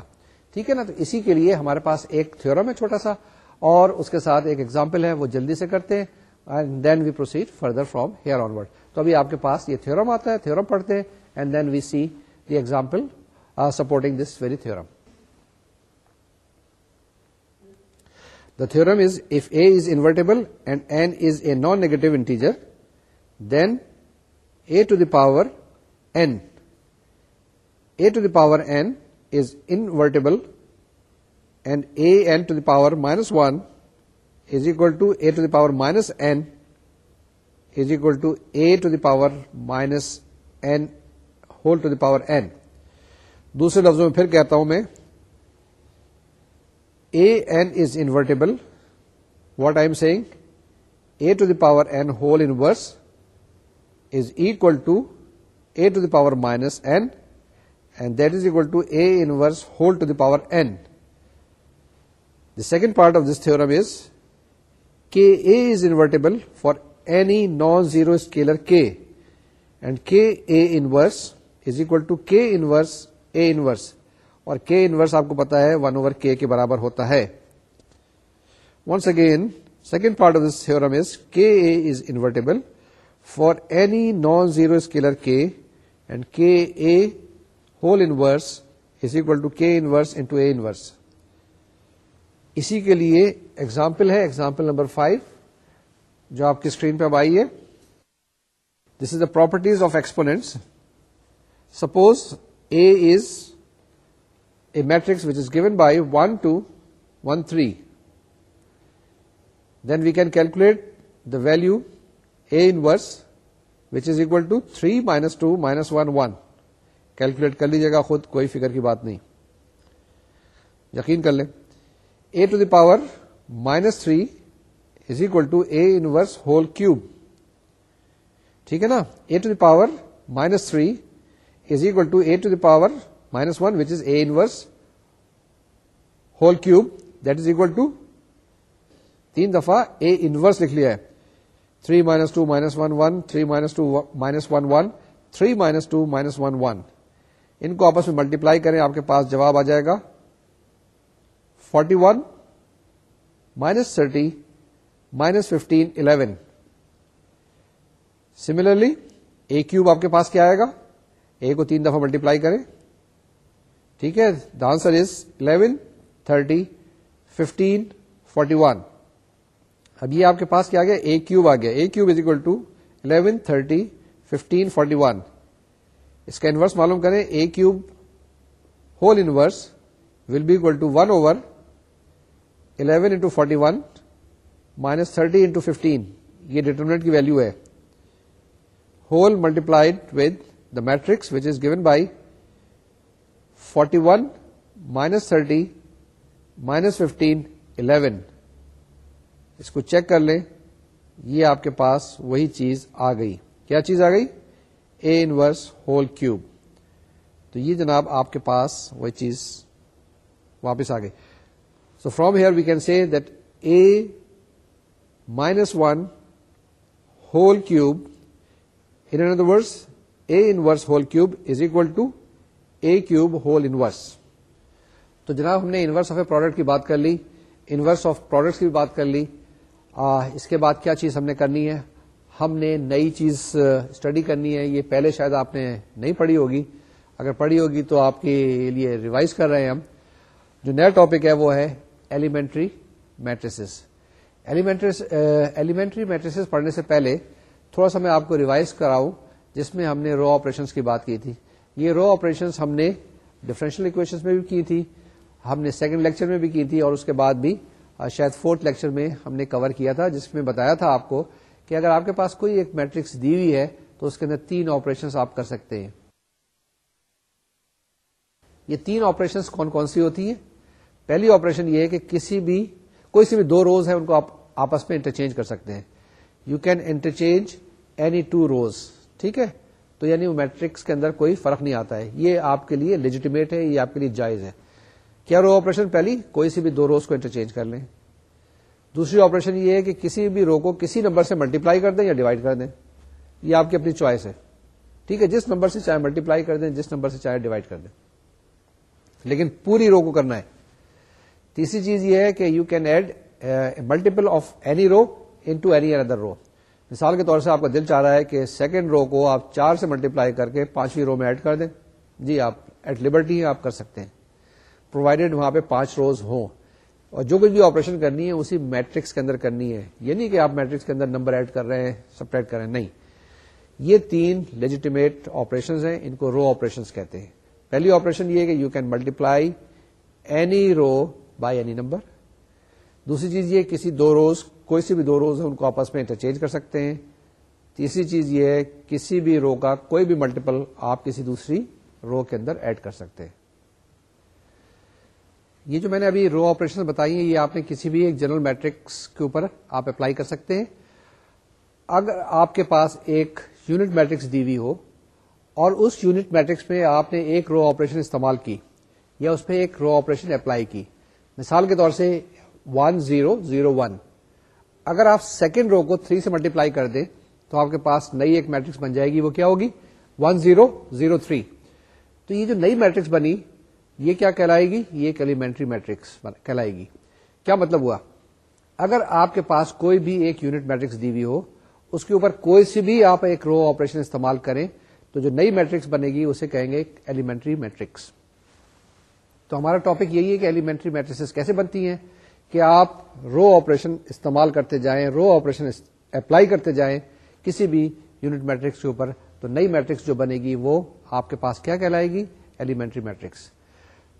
ٹھیک ہے نا تو اسی کے لیے ہمارے پاس ایک تھورم ہے چھوٹا سا اور اس کے ساتھ ایک ایگزامپل ہے وہ جلدی سے کرتے ہیں and then we proceed further from here onward تو ابھی آپ کے پاس یہ تھورم آتا ہے تھورم پڑھتے ہیں and then we see the example supporting this very theorem the theorem is if A is invertible and N is a non negative integer then A to the power N A to the power N is n to and A to the power minus one a to to A to the power minus to a to A to the power minus whole to power power دوسرے لفظوں میں پھر کہتا ہوں میں A is invertible what I am saying A to the power N whole inverse is equal to A to the power minus E this E tense hold to the power N the second part of this theorem is K A is invertible for any non zero scalar K and K A inverse is equal to K inverse A in وس اور آپ کو پتا ہے ون اوور کے کے برابر ہوتا ہے once again second part of this theorem is K A is invertible for any non zero scalar K and K A whole inverse is equal to K inverse into A inverse اسی کے لیے ایگزامپل ہے ایگزامپل نمبر فائیو جو آپ کی اسکرین پہ اب آئی ہے this is the properties of exponents suppose A is a matrix which is given by one two one three then we can calculate the value A inverse which is equal to three minus two minus one one calculate کر لیجیے گا خود کوئی فکر کی بات نہیں یقین کر لیں A to the power minus three is equal to A inverse whole cube ٹھیک ہے نا A to the power minus three is equal to A to the power minus one which is A whole cube that is equal to تین دفعہ اے انورس لکھ لیا ہے three minus two minus one one three minus two minus one one three minus two minus one one ان کو آپس میں ملٹیپلائی کریں آپ کے پاس جواب آ جائے گا forty one minus thirty minus fifteen eleven similarly A cube آپ کے پاس کیا آئے گا اے کو تین دفعہ ملٹیپلائی کریں ٹھیک ہے the answer is eleven thirty fifteen forty one اب یہ آپ کے پاس کیا آ گیا اے کیوب آ گیا A cube is equal to eleven thirty fifteen forty one اس کا انورس معلوم کریں A cube whole inverse will be equal to one over eleven into forty one minus thirty into fifteen یہ ڈیٹرمنٹ کی ویلو ہے whole multiplied with the matrix which is given by forty one minus thirty minus fifteen eleven اس کو چیک کر لیں یہ آپ کے پاس وہی چیز آ گئی کیا چیز آ گئی اے انورس ہول کیوب تو یہ جناب آپ کے پاس وہ چیز واپس آ گئی so from here we can see that A minus one whole cube inverse A inverse whole cube is equal to A cube whole inverse تو جناب ہم نے انورس آف اے پروڈکٹ کی بات کر لی انورس آف پروڈکٹ کی بات کر لی اس کے بعد کیا چیز ہم نے کرنی ہے ہم نے نئی چیز اسٹڈی کرنی ہے یہ پہلے شاید آپ نے نہیں پڑھی ہوگی اگر پڑھی ہوگی تو آپ کے لیے ریوائز کر رہے ہیں ہم جو نیا ٹاپک ہے وہ ہے ایلیمنٹری میٹریسز ایلیمنٹری میٹریسز پڑھنے سے پہلے تھوڑا سا میں آپ کو ریوائز کراؤں جس میں ہم نے رو آپریشن کی بات کی تھی یہ رو آپریشن ہم نے ڈفرینشیل اکویشن میں بھی کی تھی ہم نے سیکنڈ لیکچر میں بھی کی تھی اور اس کے بعد بھی شاید فورتھ لیکچر میں ہم نے کور کیا تھا جس میں بتایا تھا آپ کو کہ اگر آپ کے پاس کوئی ایک میٹرکس دی ہوئی ہے تو اس کے اندر تین آپریشن آپ کر سکتے ہیں یہ تین آپریشن کون کون سی ہوتی ہیں پہلی آپریشن یہ ہے کہ کسی بھی کوئی سی بھی دو روز ہے ان کو آپ آپس میں انٹرچینج کر سکتے ہیں you can interchange any two rows ٹھیک ہے تو یعنی وہ میٹرکس کے اندر کوئی فرق نہیں آتا ہے یہ آپ کے لیے لیجیٹیمیٹ ہے یہ آپ کے لیے جائز ہے کیا رو آپریشن پہلی کوئی سی بھی دو روز کو انٹرچینج کر لیں دوسری آپریشن یہ ہے کہ کسی بھی رو کو کسی نمبر سے ملٹیپلائی کر دیں یا ڈیوائڈ کر دیں یہ آپ کی اپنی چوائس ہے ٹھیک ہے جس نمبر سے چاہے ملٹیپلائی کر دیں جس نمبر سے چاہے ڈیوائڈ کر دیں لیکن پوری رو کو کرنا ہے تیسری چیز یہ ہے کہ you can add multiple of any row into any other row مثال کے طور سے آپ کا دل چاہ رہا ہے کہ سیکنڈ رو کو آپ چار سے ملٹیپلائی کر کے پانچویں رو میں ایڈ کر دیں جی آپ ایٹ لبرٹی آپ کر سکتے ہیں پرووائڈیڈ وہاں پہ پانچ روز ہوں اور جو کچھ بھی آپریشن کرنی ہے اسی میٹرکس کے اندر کرنی ہے یعنی کہ آپ میٹرکس کے اندر نمبر ایڈ کر رہے ہیں سپریٹ کر رہے ہیں نہیں یہ تین لیجیٹیمیٹ آپریشن ہیں ان کو رو آپریشن کہتے ہیں پہلی آپریشن یہ کہ you can multiply any row by any number دوسری چیز یہ کسی دو روز کوئی سی بھی دو روز ان کو آپس میں انٹرچینج کر سکتے ہیں تیسری چیز یہ ہے کسی بھی رو کا کوئی بھی ملٹیپل آپ کسی دوسری رو کے اندر ایڈ کر سکتے ہیں یہ جو میں نے ابھی رو آپریشن بتائی ہیں یہ آپ نے کسی بھی ایک جنرل میٹرکس کے اوپر آپ اپلائی کر سکتے ہیں اگر آپ کے پاس ایک یونٹ میٹرکس وی ہو اور اس یونٹ میٹرکس میں آپ نے ایک رو آپریشن استعمال کی یا اس پہ ایک رو آپریشن اپلائی کی مثال کے طور سے ون زیرو زیرو ون اگر آپ سیکنڈ رو کو تھری سے ملٹیپلائی کر دیں تو آپ کے پاس نئی ایک میٹرکس بن جائے گی وہ کیا ہوگی ون زیرو زیرو تھری تو یہ جو نئی میٹرکس بنی یہ کیا کہلائے گی یہ ایک ایلیمنٹری میٹرکس کہلائے گی کیا مطلب ہوا اگر آپ کے پاس کوئی بھی ایک یونٹ میٹرکس دی ہوئی ہو اس کے اوپر کوئی سی بھی آپ ایک رو آپریشن استعمال کریں تو جو نئی میٹرکس بنے گی اسے کہیں گے ایلیمنٹری میٹرکس تو ہمارا ٹاپک یہی ہے کہ ایلیمنٹری میٹرکس کیسے بنتی ہیں کہ آپ رو آپریشن استعمال کرتے جائیں رو آپریشن اپلائی کرتے جائیں کسی بھی یونٹ میٹرکس کے اوپر تو نئی میٹرکس جو بنے گی وہ آپ کے پاس کیا کہلائے گی ایلیمنٹری میٹرکس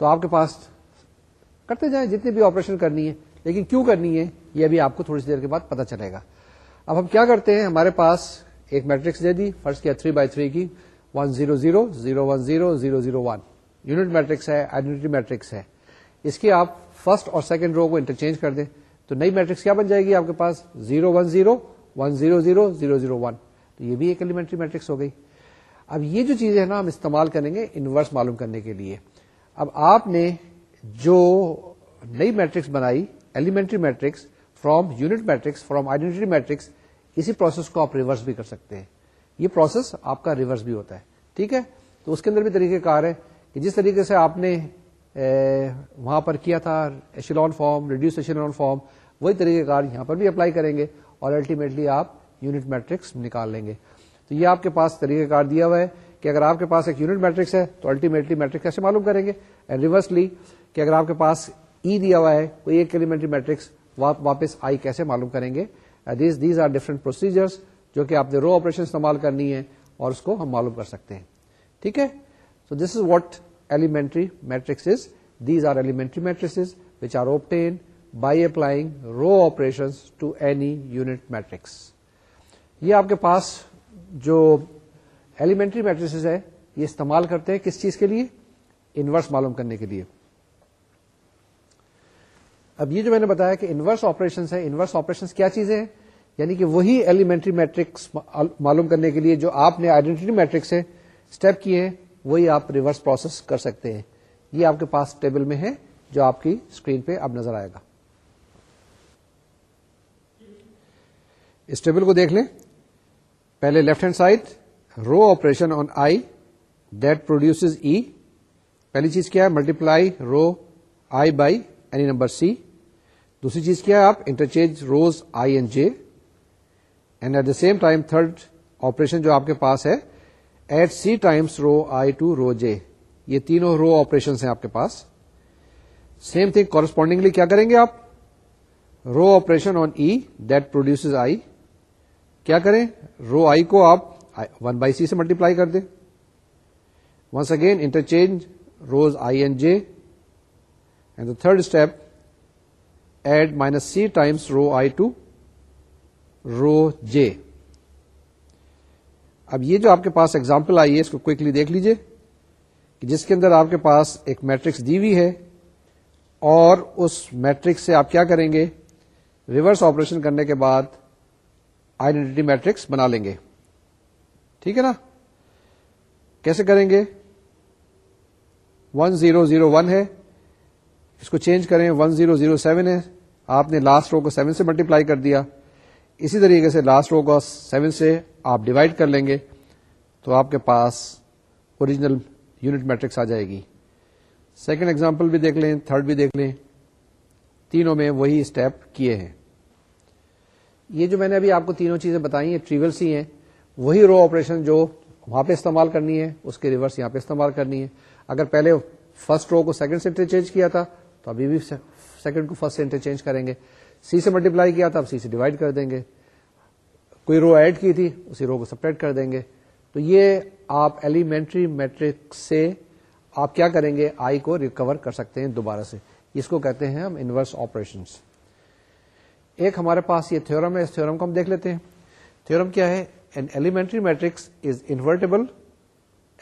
تو آپ کے پاس کرتے جائیں جتنے بھی آپریشن کرنی ہے لیکن کیوں کرنی ہے یہ بھی آپ کو تھوڑی سی دیر کے بعد پتا چلے گا اب ہم کیا کرتے ہیں ہمارے پاس ایک میٹرکس دے دی فرسٹ کیا تھری بائی تھری کی one zero zero zero one zero zero zero one unit matrix matrix ہے اس کی آپ فرسٹ اور سیکنڈ رو کو انٹرچینج کر دیں تو نئی میٹرکس کیا بن جائے گی آپ کے پاس zero one zero one zero zero zero zero one تو یہ بھی ایک ایلیمنٹری میٹرکس ہو گئی اب یہ جو چیزیں ہیں نا ہم استعمال کریں گے انورس معلوم کرنے کے لیے اب آپ نے جو نئی میٹرکس بنائی elementary matrix from unit matrix from identity matrix اسی پروسیس کو آپ ریورس بھی کر سکتے ہیں یہ پروسیس آپ کا ریورس بھی ہوتا ہے ٹھیک ہے تو اس کے اندر بھی طریقہ کار ہے کہ جس طریقے سے آپ نے وہاں پر کیا تھا echelon form reduced echelon form وہی طریقہ کار یہاں پر بھی اپلائی کریں گے اور الٹیمیٹلی آپ یونٹ میٹرکس نکال لیں گے تو یہ آپ کے پاس طریقہ کار دیا ہوا ہے کہ اگر آپ کے پاس ایک یونٹ میٹرکس ہے تو الٹیمیٹلی میٹرک کیسے معلوم کریں گے اینڈ ریورسلی کہ اگر آپ کے پاس ای e دیا ہوا ہے کوئی ایک ایلیمنٹری میٹرکس واپس آئی کیسے معلوم کریں گے these these are different procedures جو کہ آپ نے رو آپریشن استعمال کرنی ہے اور اس کو ہم معلوم کر سکتے ہیں ٹھیک ہے تو this is what elementary matrix is these are elementary matrix which are obtained by applying row operation to any unit matrix یہ آپ کے پاس جو ایلیمنٹری میٹریسز ہے یہ استعمال کرتے ہیں کس چیز کے لیے انورس معلوم کرنے کے لیے اب یہ جو میں نے بتایا کہ انورس آپریشن ہے انورس آپریشن کیا چیزیں ہیں یعنی کہ وہی ایلیمنٹری میٹرکس معلوم کرنے کے لیے جو آپ نے آئیڈینٹی میٹرک سے اسٹیپ کیے ہیں وہی آپ ریورس پروسیس کر سکتے ہیں یہ آپ کے پاس ٹیبل میں ہے جو آپ کی اسکرین پہ اب نظر آئے گا اس ٹیبل کو دیکھ لیں پہلے left hand side row operation on I that produce E پہلی چیز کیا ہے multiply row I by any number C دوسری چیز کیا ہے آپ interchange rows I and J and at the same time third operation جو آپ کے پاس ہے add C times row I to row J یہ تینوں رو آپریشن ہیں آپ کے پاس سیم تھنگ کورسپونڈنگلی کیا کریں گے آپ row operation on E that produce I کیا کریں رو آئی کو آپ ون بائی سی سے ملٹیپلائی کر دیں once again interchange rows I and J and the third step add minus C times row I to row J اب یہ جو آپ کے پاس ایگزامپل آئی ہے اس کو دیکھ لیجیے کہ جس کے اندر آپ کے پاس ایک میٹرکس دی ہوئی ہے اور اس میٹرک سے آپ کیا کریں گے ریورس آپریشن کرنے کے بعد آئیڈینٹی میٹرکس بنا لیں گے ٹھیک ہے نا کیسے کریں گے ون زیرو زیرو ون ہے اس کو چینج کریں ون زیرو زیرو سیون ہے آپ نے لاسٹ رو کو سیون سے ملٹیپلائی کر دیا اسی طریقے سے لاسٹ رو کو سیون سے آپ ڈیوائڈ کر لیں گے تو آپ کے پاس اوریجنل یونٹ میٹرکس آ جائے گی سیکنڈ ایگزامپل بھی دیکھ لیں تھرڈ بھی دیکھ لیں تینوں میں وہی اسٹیپ کیے ہیں یہ جو میں نے ابھی آپ کو تینوں چیزیں بتائی ہیں ٹریول سی ہیں وہی رو آپریشن جو وہاں پہ استعمال کرنی ہے اس کے ریورس یہاں پہ استعمال کرنی ہے اگر پہلے فرسٹ رو کو سیکنڈ سے انٹرچینج کیا تھا تو ابھی بھی سیکنڈ کو فرسٹ سے انٹرچینج کریں گے سی سے ملٹیپلائی کیا تھا اب سی سے ڈیوائڈ کر دیں گے کوئی رو ایڈ کی تھی اسی رو کو سپریٹ کر دیں گے تو یہ آپ ایلیمنٹری میٹرک سے آپ کیا کریں گے آئی کو ریکور کر سکتے ہیں دوبارہ سے اس کو کہتے ہیں ہم انورس آپریشن ایک ہمارے پاس یہ تھیورم ہے اس کو ہم دیکھ لیتے ہیں تھورم کیا ہے tree matrix is invertible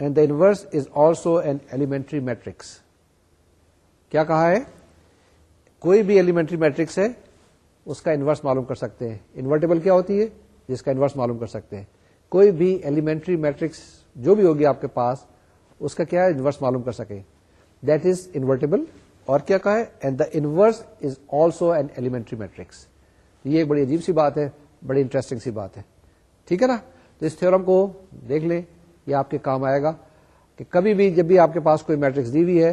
and the inverse is also and elementary matrix کیا کہا ہے کوئی بھی ایلیمنٹری میٹرکس ہے اس کا انورس معلوم کر سکتے ہیں انورٹیبل کیا ہوتی ہے جس کا انورس معلوم کر سکتے ہیں کوئی بھی ایلیمنٹری میٹرکس جو بھی ہوگی آپ کے پاس اس کا کیا انورس معلوم کر سکے دیٹ از انورٹیبل اور کیا کہا ہے and the inverse is also an elementary matrix یہ ایک بڑی عجیب سی بات ہے بڑی انٹرسٹنگ سی بات ہے ٹھیک ہے نا تو اس تھیورم کو دیکھ لیں یہ آپ کے کام آئے گا کہ کبھی بھی جب بھی آپ کے پاس کوئی میٹرکس دی ہوئی ہے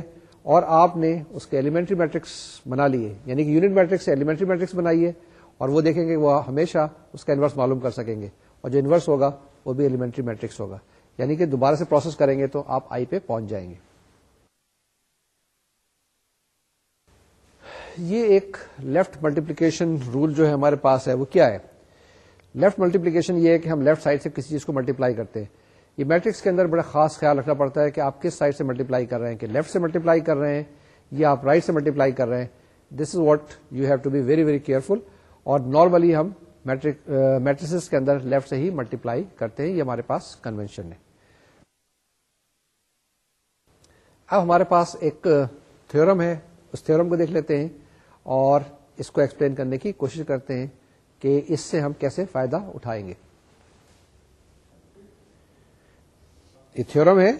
اور آپ نے اس کے ایلیمنٹری میٹرکس بنا لیے یعنی کہ یونٹ میٹرکس ایلیمنٹری میٹرکس بنائیے اور وہ دیکھیں گے وہ ہمیشہ اس کا انورس معلوم کر سکیں گے اور جو انورس ہوگا وہ بھی ایلیمنٹری میٹرکس ہوگا یعنی کہ دوبارہ سے پروسیس کریں گے تو آپ آئی پہ پہنچ جائیں گے یہ ایک لیفٹ ملٹیپلیکیشن رول جو ہے ہمارے پاس ہے وہ کیا ہے لیفٹ ملٹیپلیکیشن یہ ہے کہ ہم لیفٹ سائڈ سے کسی چیز کو ملٹیپلائی کرتے ہیں یہ میٹرکس کے اندر بڑا خاص خیال رکھنا پڑتا ہے کہ آپ کس سائڈ سے ملٹیپلائی کر رہے ہیں کہ لیفٹ سے ملٹیپلائی کر رہے ہیں یا آپ رائٹ سے ملٹیپلائی کر رہے ہیں this is what you have to be very very careful اور نارملی ہم uh, کے اندر لیفٹ سے ہی ملٹیپلائی کرتے ہیں یہ ہمارے پاس کنوینشن ہے اب ہمارے پاس ایک تھورم ہے اس تھیورم کو دیکھ لیتے ہیں اور اس کو ایکسپلین کرنے کی کوشش کرتے ہیں کہ اس سے ہم کیسے فائدہ اٹھائیں گے تھورم ہے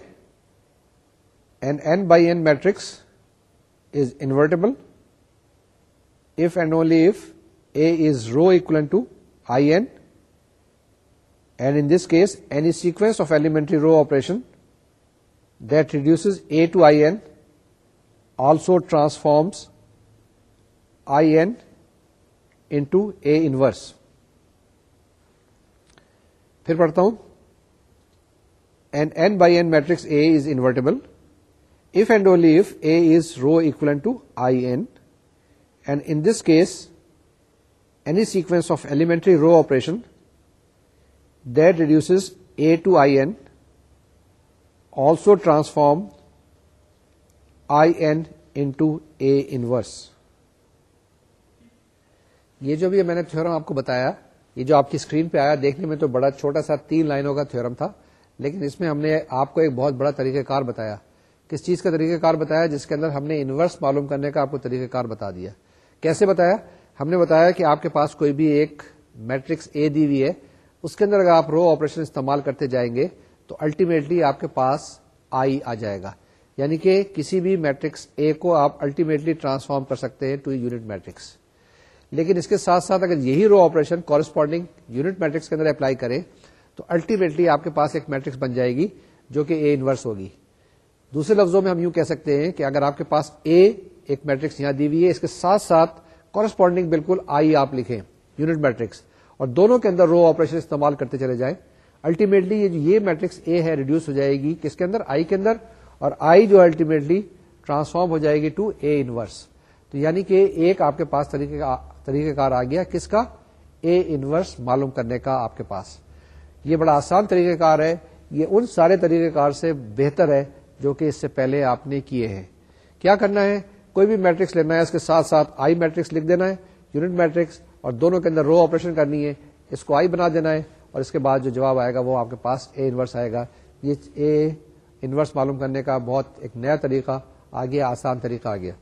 an n by n matrix is invertible if and only if A is row equal to I n and in this case any sequence of elementary row operation that reduce A to I n also transforms I n into A inverse پھر پڑھتا ہوں n by n matrix A is invertible if and only if A is row equal to I n and in this case any sequence of elementary row operation that reduces A to I n also transform I n into A inverse یہ جو بھی میں نے تھورم آپ کو بتایا یہ جو آپ کی اسکرین پہ آیا دیکھنے میں تو بڑا چھوٹا سا تین لائنوں کا تھورم تھا لیکن اس میں ہم نے آپ کو ایک بہت بڑا طریقہ کار بتایا کس چیز کا طریقہ کار بتایا جس کے اندر ہم نے انورس معلوم کرنے کا آپ کو طریقہ کار بتا دیا کیسے بتایا ہم نے بتایا کہ آپ کے پاس کوئی بھی ایک میٹرکس اے دی ہے اس کے اندر اگر آپ رو آپریشن استعمال کرتے جائیں گے تو الٹیمیٹلی آپ کے پاس آئی آ جائے گا یعنی کہ کسی بھی میٹرکس اے کو آپ الٹیمیٹلی ٹرانسفارم کر سکتے ہیں ٹو یونٹ میٹرکس لیکن اس کے ساتھ ساتھ اگر یہی row operation corresponding unit matrix کے اندر اپلائی کریں تو الٹیمیٹلی آپ کے پاس ایک میٹرکس بن جائے گی جو کہ اے انورس ہوگی دوسرے لفظوں میں ہم یوں کہہ سکتے ہیں کہ اگر آپ کے پاس اے ایک میٹرکس یہاں دی ہوئی ہے اس کے ساتھ ساتھ کورسپونڈنگ بالکل آئی آپ لکھیں یونٹ میٹرکس اور دونوں کے اندر رو آپریشن استعمال کرتے چلے جائیں الٹیمیٹلی یہ میٹرکس اے ہے ریڈیوس ہو جائے گی کس کے اندر آئی کے اندر اور آئی جو الٹیمیٹلی ٹرانسفارم ہو جائے گی ٹو اے انورس تو یعنی کہ ایک آپ کے پاس طریقے کا طریقہ کار آ گیا کس کا اے انورس معلوم کرنے کا آپ کے پاس یہ بڑا آسان طریقہ کار ہے یہ ان سارے طریقہ کار سے بہتر ہے جو کہ اس سے پہلے آپ نے کیے ہیں کیا کرنا ہے کوئی بھی میٹرکس لینا ہے اس کے ساتھ ساتھ آئی میٹرکس لکھ دینا ہے یونٹ میٹرکس اور دونوں کے اندر رو آپریشن کرنی ہے اس کو آئی بنا دینا ہے اور اس کے بعد جو جواب آئے گا وہ آپ کے پاس اے انورس آئے گا یہ اے انورس معلوم کرنے کا بہت ایک نیا طریقہ آگے آسان طریقہ آ گیا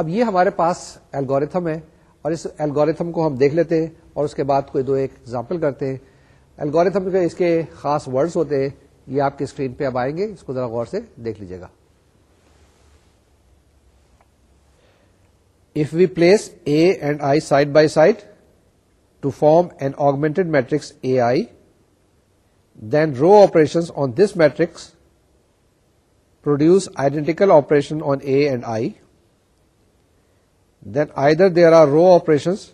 اب یہ ہمارے پاس الگوریتھم ہے اور اس الگوریتھم کو ہم دیکھ لیتے ہیں اور اس کے بعد کوئی دو ایک ایگزامپل کرتے ہیں الگوریتھم کے اس کے خاص ورڈز ہوتے ہیں یہ آپ کی اسکرین پہ اب آئیں گے اس کو ذرا غور سے دیکھ لیجیے گا if we place A and I side by side to form an augmented matrix A I then row operation on this matrix produce identical operation on A and I then either there are row operations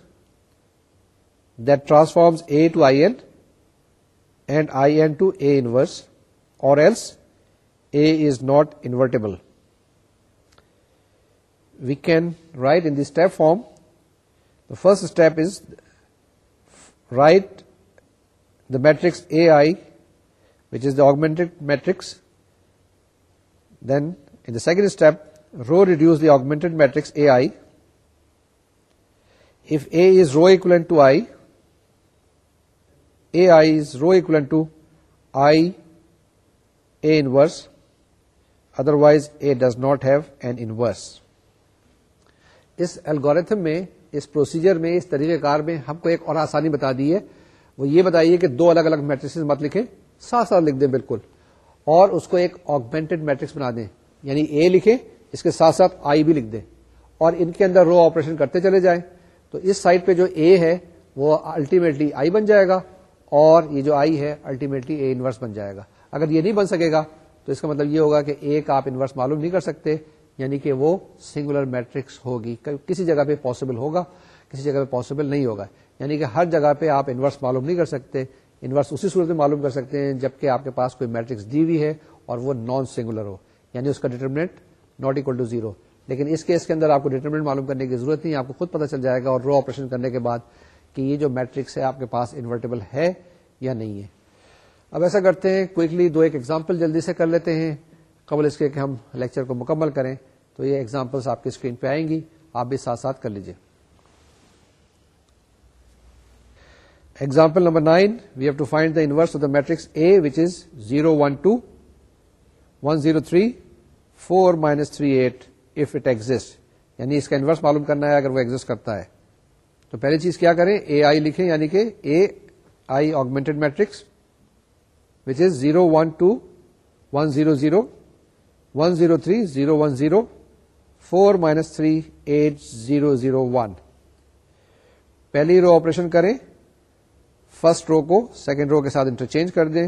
that transforms A to IN and IN to A inverse, or else A is not invertible. We can write in the step form. The first step is write the matrix AI, which is the augmented matrix. Then in the second step, row reduce the augmented matrix AI to I A I is row equivalent to I A inverse otherwise A does not have an inverse اس الگوریتھم میں اس پروسیجر میں اس طریقہ کار میں ہم کو ایک اور آسانی بتا دی ہے وہ یہ بتائیے کہ دو الگ الگ میٹرکس مت لکھیں ساتھ ساتھ لکھ دیں بالکل اور اس کو ایک آگمنٹڈ میٹرکس بنا دیں یعنی اے لکھیں اس کے ساتھ ساتھ آئی بھی لکھ دیں اور ان کے اندر رو آپریشن کرتے چلے جائیں تو اس سائڈ پہ جو اے ہے وہ الٹیمیٹلی آئی بن جائے گا اور یہ جو آئی ہے الٹیمیٹلی اے انورس بن جائے گا اگر یہ نہیں بن سکے گا تو اس کا مطلب یہ ہوگا کہ اے کا آپ انورس معلوم نہیں کر سکتے یعنی کہ وہ سنگولر میٹرکس ہوگی کسی جگہ پہ پاسبل ہوگا کسی جگہ پہ پاسبل نہیں ہوگا یعنی کہ ہر جگہ پہ آپ انورس معلوم نہیں کر سکتے انورس اسی صورت میں معلوم کر سکتے ہیں جبکہ آپ کے پاس کوئی میٹرکس دی ہوئی ہے اور وہ نان سنگولر ہو یعنی اس کا determinant not equal to zero لیکن اس کیس کے اندر آپ کو ڈیٹرمنٹ معلوم کرنے کی ضرورت نہیں آپ کو خود پتہ چل جائے گا اور رو آپریشن کرنے کے بعد کہ یہ جو میٹرکس ہے آپ کے پاس انورٹیبل ہے یا نہیں ہے اب ایسا کرتے ہیں کوئکلی دو ایک ایگزامپل جلدی سے کر لیتے ہیں قبل اس کے کہ ہم لیکچر کو مکمل کریں تو یہ ایگزامپلس آپ کی اسکرین پہ آئیں گی آپ بھی ساتھ ساتھ کر لیجیے example number nine we have to find the the matrix A which is zero one two one zero three four minus three eight if it exist یعنی اس کا انورس معلوم کرنا ہے اگر وہ ایگزٹ کرتا ہے تو پہلی چیز کیا کریں اے آئی لکھیں یعنی کہ A I augment matrix which is zero one two one zero zero one zero three zero one zero four minus three eight zero zero one پہلی رو آپریشن کریں فرسٹ رو کو سیکنڈ رو کے ساتھ انٹرچینج کر دیں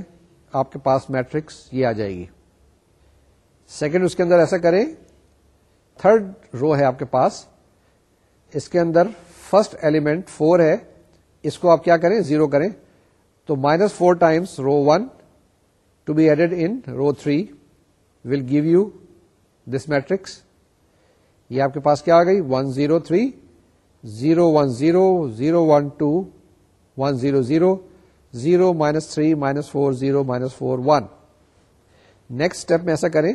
آپ کے پاس میٹرکس یہ آ جائے گی سیکنڈ اس کے اندر ایسا کریں تھرڈ رو ہے آپ کے پاس اس کے اندر فرسٹ ایلیمنٹ فور ہے اس کو آپ کیا کریں زیرو کریں تو minus four times row one to be added in row three will give you this matrix یہ آپ کے پاس کیا آ گئی one zero three zero one zero zero one two one zero zero zero minus three minus four zero minus four one next step میں ایسا کریں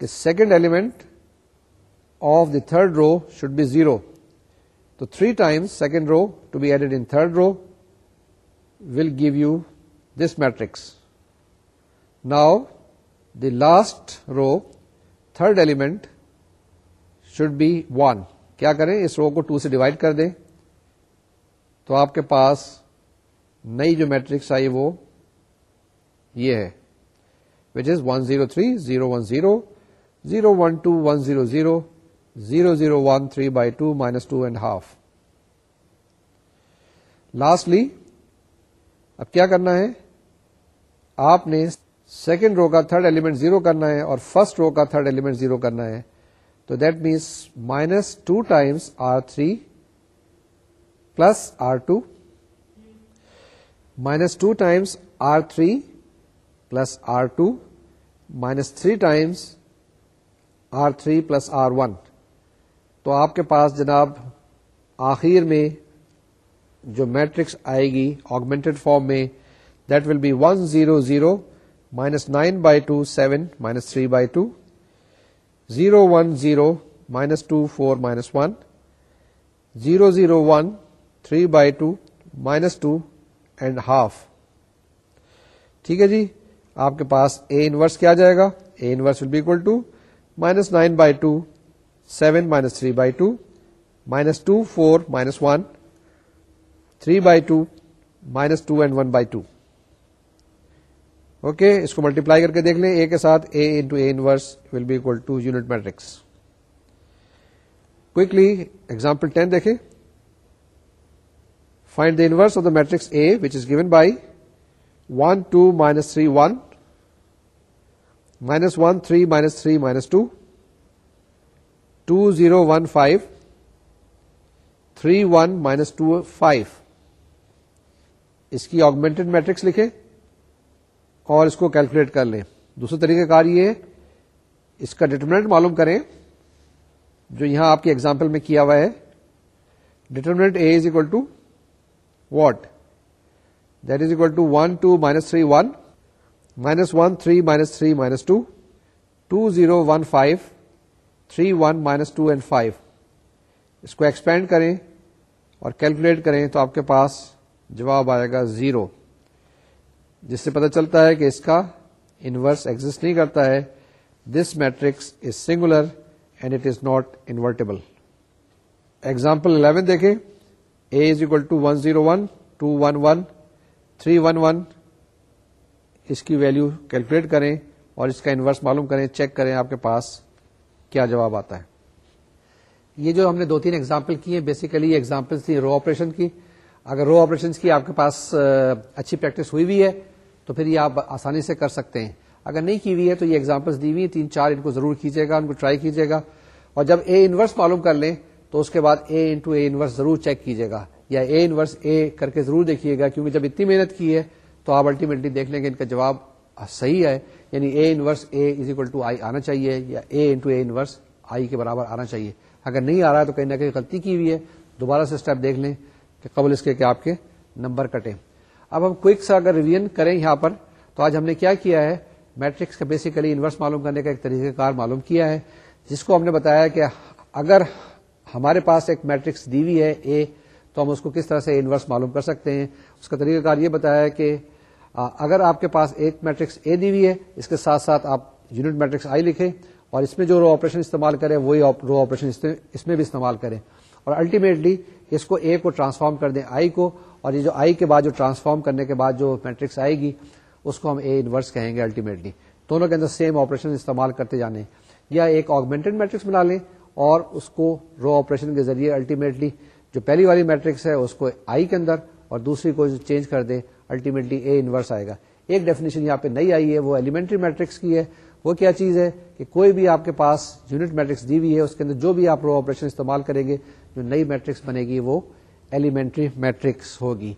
کہ second element of the third row should be zero تو three times second row to be added in third row will give you this matrix now the last row third element should be one کیا کریں اس رو کو ٹو سے ڈیوائڈ کر دیں تو آپ کے پاس نئی جو میٹرکس آئی وہ یہ ہے which is one zero three zero one zero zero one two one zero zero zero zero one three by two minus two and half lastly اب کیا کرنا ہے آپ نے سیکنڈ رو کا تھرڈ ایلیمنٹ زیرو کرنا ہے اور فرسٹ رو کا تھرڈ ایلیمنٹ زیرو کرنا ہے تو that means minus two times R three plus R two minus two times R three plus R two minus three times R three plus R one تو آپ کے پاس جناب آخر میں جو میٹرکس آئے گی آگمنٹڈ فارم میں that will be one zero zero minus nine by two seven minus three by two zero one zero minus two four minus one zero zero one three by two minus two and half ٹھیک ہے جی آپ کے پاس اے انورس کیا جائے گا A inverse will be equal to minus nine by two seven minus three by two minus two four minus one three by two minus two and one by two okay اس کو ملٹیپلائی کر کے دیکھ لیں اے کے ساتھ A into A inverse will be equal to unit matrix example ten دیکھیں find the inverse of the matrix A which is given by one two minus three one minus one three minus three minus two two zero one five three one minus two five اس کی آگمنٹڈ میٹرکس لکھیں اور اس کو کیلکولیٹ کر لیں دوسرے طریقہ کار یہ اس کا ڈٹرمنٹ معلوم کریں جو یہاں آپ کے ایگزامپل میں کیا ہوا ہے determinant A is equal to what that is equal to one two minus three one minus one three minus three minus two two zero one five three one minus two and five اس کو ایکسپینڈ کریں اور کیلکولیٹ کریں تو آپ کے پاس جواب آئے گا زیرو جس سے پتہ چلتا ہے کہ اس کا انورس ایگزٹ نہیں کرتا ہے this matrix is singular and it is not invertible example eleven دیکھیں A is equal to one zero one two one one three one one اس کی ویلو کیلکولیٹ کریں اور اس کا انورس معلوم کریں چیک کریں آپ کے پاس کیا جواب آتا ہے یہ جو ہم نے دو تین ایگزامپل کی ہیں بیسیکلی ایگزامپل تھی رو آپریشن کی اگر رو آپریشن کی آپ کے پاس اچھی پریکٹس ہوئی ہوئی ہے تو پھر یہ آپ آسانی سے کر سکتے ہیں اگر نہیں کی ہوئی ہے تو یہ ایگزامپل دی ہوئی تین چار ان کو ضرور کیجیے گا ان کو ٹرائی کیجیے گا اور جب اے انورس معلوم کر لیں تو اس کے بعد اے انٹو اے انورس ضرور چیک کیجیے گا یا اے انورس اے کر کے ضرور دیکھیے گا کیونکہ جب اتنی محنت کی ہے تو آپ الٹیمیٹلی دیکھ لیں گے ان کا جواب صحیح ہے یعنی A inverse A is equal to I آنا چاہیے یا A into A inverse I کے برابر آنا چاہیے اگر نہیں آ رہا ہے تو کہیں نہ کہیں غلطی کی ہوئی ہے دوبارہ سے اسٹیپ دیکھ لیں کہ قبل اس کے کہ آپ کے نمبر کٹیں اب ہم کوئک سا اگر ریویژن کریں یہاں پر تو آج ہم نے کیا کیا ہے میٹرکس کا بیسیکلی انورس معلوم کرنے کا ایک طریقہ کار معلوم کیا ہے جس کو ہم نے بتایا کہ اگر ہمارے پاس ایک میٹرکس دی ہوئی ہے اے تو ہم اس کو کس طرح سے انورس معلوم کر سکتے ہیں اس کا طریقہ کار یہ بتایا کہ اگر آپ کے پاس ایک میٹرکس اے دی ہوئی ہے اس کے ساتھ ساتھ آپ یونٹ میٹرکس آئی لکھیں اور اس میں جو رو آپریشن استعمال کریں وہی رو آپریشن اس میں بھی استعمال کریں اور الٹیمیٹلی اس کو اے کو ٹرانسفارم کر دیں آئی کو اور یہ جو آئی کے بعد جو ٹرانسفارم کرنے کے بعد جو میٹرکس آئے گی اس کو ہم اے انورس کہیں گے الٹیمیٹلی دونوں کے اندر سیم آپریشن استعمال کرتے جانے یا ایک آگمنٹڈ میٹرکس بنا لیں اور اس کو رو آپریشن کے ذریعے الٹیمیٹلی جو پہلی والی میٹرکس ہے اس کو آئی کے اندر اور دوسری کو چینج کر دیں الٹیمیٹلی اے انورس آئے گا ایک ڈیفینیشن یہاں پہ نئی آئی ہے وہ ایلیمنٹری میٹرکس کی ہے وہ کیا چیز ہے کہ کوئی بھی آپ کے پاس یونٹ میٹرکس دی ہوئی ہے اس کے اندر جو بھی آپ رو آپریشن استعمال کریں گے جو نئی میٹرکس بنے گی وہ ایلیمنٹری میٹرکس ہوگی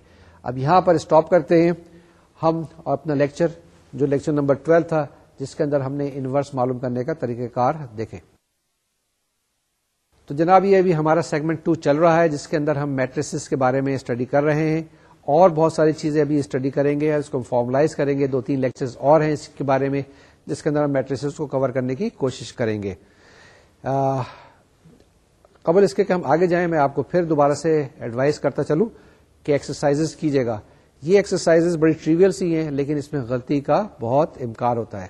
اب یہاں پر اسٹاپ کرتے ہیں ہم اپنا لیکچر جو لیکچر نمبر ٹویلو تھا جس کے اندر ہم نے انورس معلوم کرنے کا طریقہ کار دیکھے تو جناب یہ ہمارا سیگمنٹ ٹو چل رہا ہے جس کے اندر ہم میٹرسز کے بارے میں اسٹڈی کر رہے ہیں اور بہت ساری چیزیں ابھی اسٹڈی کریں گے اس کو ہم فارملائز کریں گے دو تین لیکچرز اور ہیں اس کے بارے میں جس کے اندر ہم میٹریسز کو کور کرنے کی کوشش کریں گے قبل اس کے کہ ہم آگے جائیں میں آپ کو پھر دوبارہ سے ایڈوائز کرتا چلوں کہ ایکسرسائز کیجیے گا یہ ایکسرسائز بڑی ٹریویل سی ہیں لیکن اس میں غلطی کا بہت امکان ہوتا ہے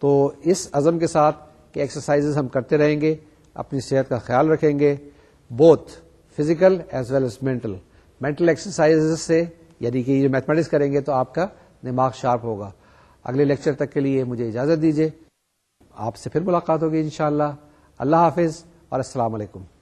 تو اس عزم کے ساتھ کہ ایکسرسائز ہم کرتے رہیں گے اپنی صحت کا خیال رکھیں گے both physical as well as mental mental exercise سے یعنی کہ جو میتھمیٹکس کریں گے تو آپ کا دماغ شارپ ہوگا اگلے لیکچر تک کے لیے مجھے اجازت دیجیے آپ سے پھر ملاقات ہوگی انشاءاللہ اللہ اللہ حافظ اور السلام علیکم